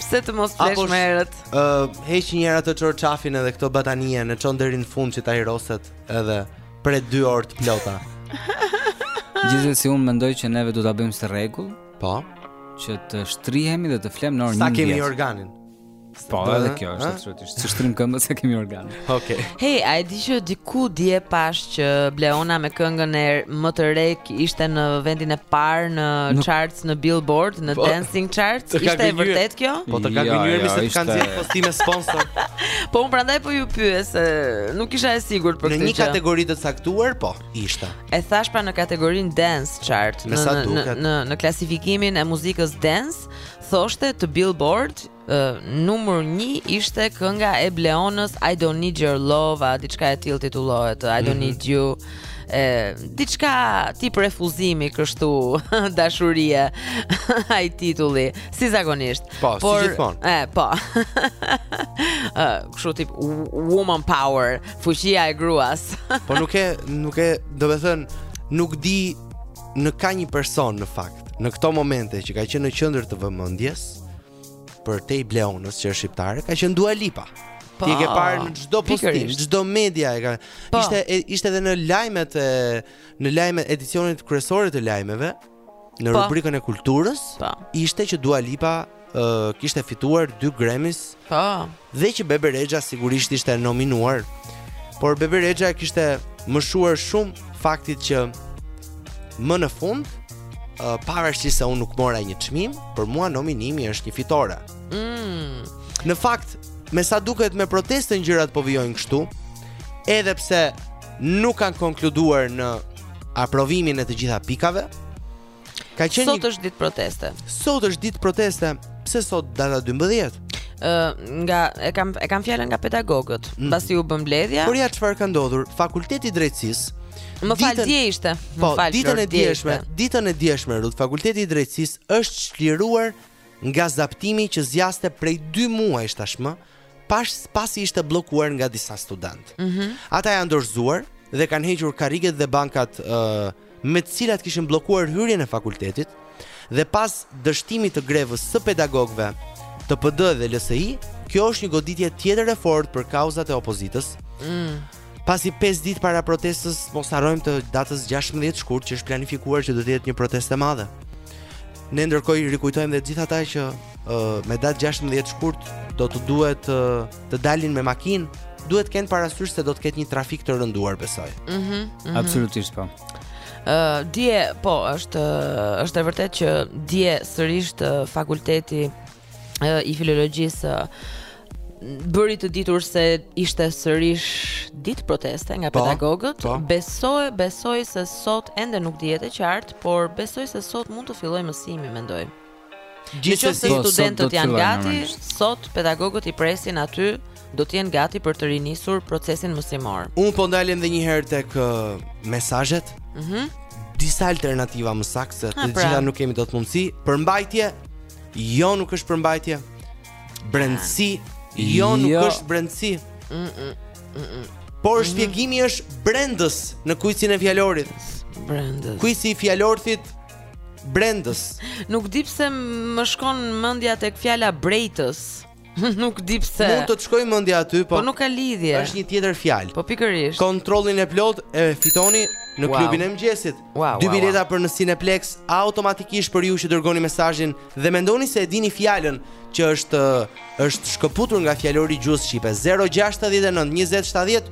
Pse të mos flesh më herët? Ë, uh, heq një herë atë çarçafin edhe këto batanie në çon deri në fund që ta hiroset edhe për 2 orë të plota. Gjithsesi si unë mendoj që neve do ta bëjmë si rregull. Po. Që të shtrihemi dhe të flemë në orën 11. Sa kemi organin? Po, edhe po, kjo është absolutisht. Si shtrijmë këmbët se kemi organ. Okej. Okay. Hey, a e di që diku dje pashë që Bleona me këngën më të re ishte në vendin e parë në no. charts në Billboard, në po, dancing charts, ishte e vërtetë kjo? Po të ka gënjyer jo, jo, se të kanë dhënë postime sponsor. po unë prandaj po ju pyes, nuk isha e sigurt për këtë. Në një kategori të caktuar, po, ishte. E thashë pra në kategorinë dance chart, në në, në në klasifikimin e muzikës dance, Thoshte te Billboard, numër 1 ishte kënga e Bleonës I don't need your love, a diçka e tillë titullohet, I don't mhm. need you. Mm -hmm e diçka tip refuzimi kështu dashurie ai titulli si zakonisht po por, si gjithmonë e po ë kështu tip woman power fuqia e gruas po nuk e nuk e domethënë nuk di në ka një person në fakt, në këto momente që ka qenë në qendër të vëmendjes përtej Bleonës që është shqiptare, ka qenë Dua Lipa. Po. Ti e ke parë në çdo postim, çdo media e ka. Po. Ishte e, ishte edhe në lajmet e në lajmet e edicionit kryesor të lajmeve në po. rubrikën e kulturës, po. ishte që Dua Lipa kishte fituar dy Grammys. Po. Dhe që Bebe Rexha sigurisht ishte nominuar. Por Bebe Rexha kishte mëshuar shumë faktit që më në fund, uh, pavarësisht se unë nuk mora një çmim, për mua nominimi është një fitore. Mm. Në fakt, me sa duket me protestën gjërat po vijojnë kështu, edhe pse nuk kanë konkluduar në aprovimin e të gjitha pikave, Ka qenë Sot është ditë proteste. Sot është ditë proteste. Pse sot data 12? Ë nga e kam e kam fjalën nga pedagogët, mm. pasi u bë mbledhja. Por ja çfarë ka ndodhur? Fakulteti i Drejtësisë Më fal dje ishte. Po, ditën e djeshme, ditën e djeshme Ruth Fakulteti i Drejtësisë është çliruar nga zaptimi që zgjaste prej 2 muajsh tashmë. Mm pas pasi ishte bllokuar nga disa studentë. Mm -hmm. Ata janë dorëzuar dhe kanë hequr karriget dhe bankat uh, me të cilat kishin bllokuar hyrjen e fakultetit dhe pas dështimit të grevës së pedagogëve të PD dhe LSI, kjo është një goditje tjetër e fortë për kauzat e opozitës. Mm. Pasi 5 ditë para protestës, mos harrojmë të datës 16 shkurt që është planifikuar që do të jetë një protestë e madhe. Ne ndërkohë rikujtojmë dhe të gjithë ata që uh, me datë 16 shkurt do të duhet uh, të dalin me makinë, duhet të kenë parasysh se do të ketë një trafik të rënduar, besoj. Mhm. Mm mm -hmm. Absolutisht po. Ë uh, dje po është është e vërtetë që dje sërish fakulteti i filologjisë bëri të ditur se ishte sërish ditë proteste nga po, pedagogët. Po. Besoj, besoj se sot ende nuk dihet e qartë, por besoj se sot mund të fillojë mësimi, mendoj. Gjithsesi po, studentët janë gati, sot pedagogët i presin aty, do të jenë gati për të rinisur procesin mësimor. Unë po ndalem edhe një herë tek uh, mesazhet. Mhm. Mm disa alternativa më saktë, të pra. gjitha nuk kemi dot mundësi. Përmbajtje Jo nuk është përmbajtje. Brendësi jo nuk jo. është brendësi. Mm -mm. Mm -mm. Por mhm. shpjegimi është brendës në kuicin e fjalorit. Brendës. Kuici i fjalorthit brendës. Nuk di pse më shkon mendja tek fjala brejtës. Nuk di pse. Mund të shkojë mendja aty, po. Po nuk ka lidhje. Është një tjetër fjalë. Po pikërisht. Kontrollin e plotë e fitoni në wow. klubin e mëngjesit. Wow, Dy bileta wow. për në Cineplex automatikisht për ju që dërgoni mesazhin dhe mendoni se e dini fjalën që është është shkëputur nga fjalori i gjuhës shqipe. 069 20 70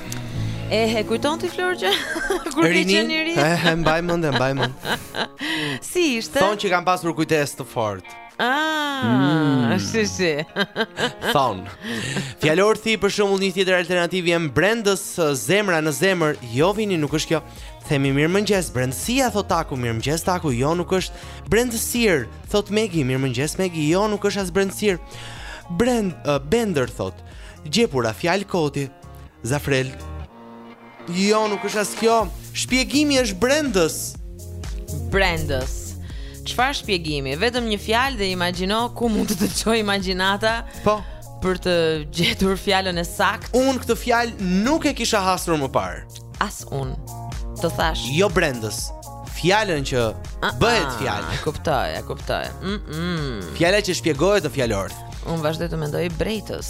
E kujton ti Flor që kur ke qenë i ri? E mbaj mend, e mbaj mend. Si ishte? Thonë që kam pasur kujtesë të fortë. Ah, mm. si si. Thonë. Fjalorthi për shembull një tjetër alternativë jam brendës zemra në zemër, jo Vini nuk është kjo. Themi mirëmëngjes, brendësia thotë Taku, mirëmëngjes Taku, jo nuk është, brendësirë, thotë Megi, mirëmëngjes Megi, jo nuk është as brendësirë. Brend, uh, bender thotë, Gjepura fjalë koti. Zafrel. Jo, nuk është as kjo. Shpjegimi është brendës. Brendës. Çfarë shpjegimi? Vetëm një fjalë dhe imagjino ku mund të të çojë imagjinata. Po. Për të gjetur fjalën e saktë. Unë këtë fjalë nuk e kisha hasur më parë. As unë. Të thashë. Jo brendës. fjalën që a, bëhet fjalë. E kuptoj, e kuptoj. Mm -mm. Fjala që shpjegohet në fjalor. Unë vazhdoj të mendoj brejtës.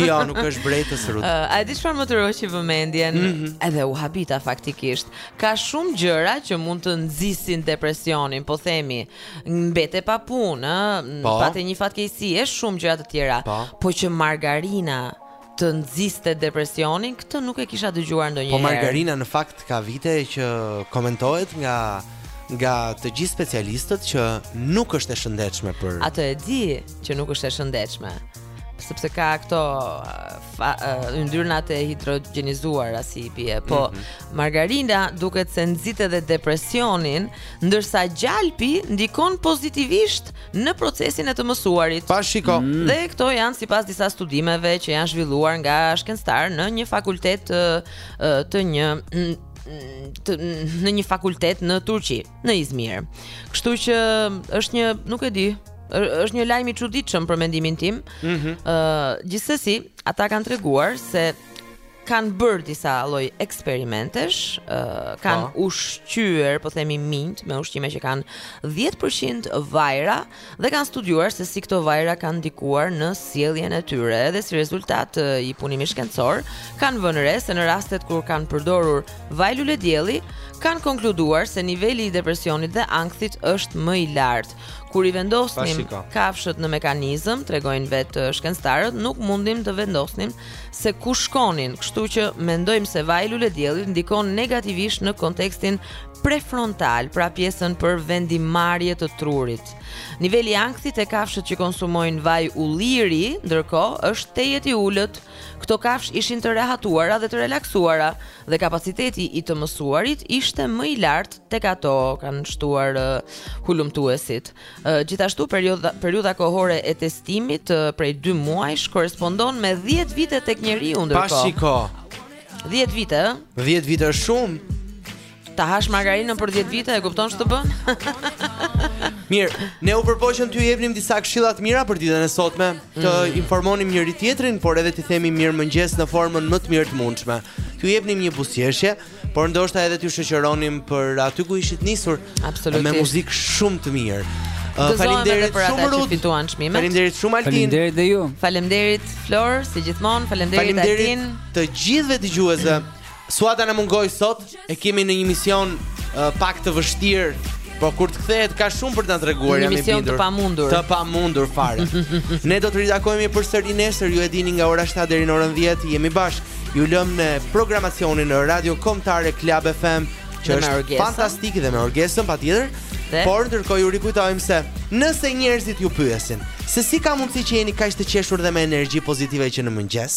jo, nuk është brejtës rrut. Uh, a di çfarë më tërhoqi vëmendjen? Mm -hmm. Edhe u habita faktikisht. Ka shumë gjëra që mund të nxisin depresionin, po themi, mbete pa punë, po. pate një fatkeqësi, e shumë gjëra të tjera, po, po që margarina të nxiste depresionin, këtë nuk e kisha dëgjuar ndonjëherë. Po margarina në fakt ka vite që komentohet nga nga të gjithë specialistët që nuk është e shëndetshme për Atë e di që nuk është e shëndetshme sepse ka këto yndyrnat e hidrogjenizuara si i bie. Po mm -hmm. margarina duket se nxit edhe depresionin, ndërsa gjalpi ndikon pozitivisht në procesin e të mësuarit. Pa shiko. Mm. Dhe këto janë sipas disa studimeve që janë zhvilluar nga shkencëtarë në një fakultet të, të një të, në një fakultet në Turqi, në Izmir. Kështu që është një, nuk e di, është një lajm i çuditshëm për mendimin tim. Ëh, mm -hmm. uh, gjithsesi, ata kanë treguar se kanë bërë disa lloj eksperimentesh, uh, kanë po. ushqyer, po themi minjtë me ushqime që kanë 10% vajra dhe kanë studiuar se si këto vajra kanë ndikuar në sjelljen e tyre. Edhe si rezultat uh, i punimit shkencor, kanë vënë re se në rastet kur kanë përdorur vaj lule dielli, kanë konkluduar se niveli i depresionit dhe ankthit është më i lartë. Kur i vendosnim kafshët në mekanizëm, tregojnë vetë shkencëtarët, nuk mundim të vendosnim se ku shkonin, kështu që mendojmë se vaji i lule diellit ndikon negativisht në kontekstin prefrontal, pra pjesën për vendimmarrje të trurit. Niveli i ankthit te kafshët që konsumojnë vaj ulliri, ndërkohë është tejet i ulët. Këto kafshë ishin të rehatuara dhe të relaksuara, dhe kapaciteti i të mësuarit ishte më i lartë tek ato, kanë shtuar uh, hulumtuesit. Uh, gjithashtu periudha, periudha kohore e testimit uh, prej 2 muajsh korrespondon me 10 vite tek njeriu ndërkohë. Pa shiko. 10 vite, ë? 10 vite është shumë. Ta hash margarinën për 10 vite, e kupton ç'të bën? Mirë, ne u përpoqëm t'ju jepnim disa këshilla të mira për ditën e sotme, të mm. informonim njëri-tjetrin, por edhe t'i themi mirëmëngjes në formën më të mirë të mundshme. T'ju jepnim një buzëqeshje, por ndoshta edhe t'ju shoqëronim për aty ku ishit nisur me muzikë shumë të mirë. Uh, faleminderit për ata që fituan çmimet. Faleminderit shumë Altin. Faleminderit dhe ju. Faleminderit Flor, si gjithmonë, faleminderit Altin. Faleminderit të gjithëve dëgjuesve. Suada na mungoi sot. E kemi në një mision uh, pak të vështirë, por kur të kthehet ka shumë për të na treguar, jam i bindur. Një mision të pamundur. Të pamundur fare. ne do të ritakohemi përsëri nesër, ju e dini nga ora 7 deri në orën 10, jemi bashkë. Ju lëmë në programacionin e Radios Kombëtare Club FM, që është fantastik dhe me Orgesën patjetër. Dhe? Por ndërkohë ju rikujtojmë se nëse njerëzit ju pyesin se si ka mundësi që jeni kaq të qeshur dhe me energji pozitive që në mëngjes,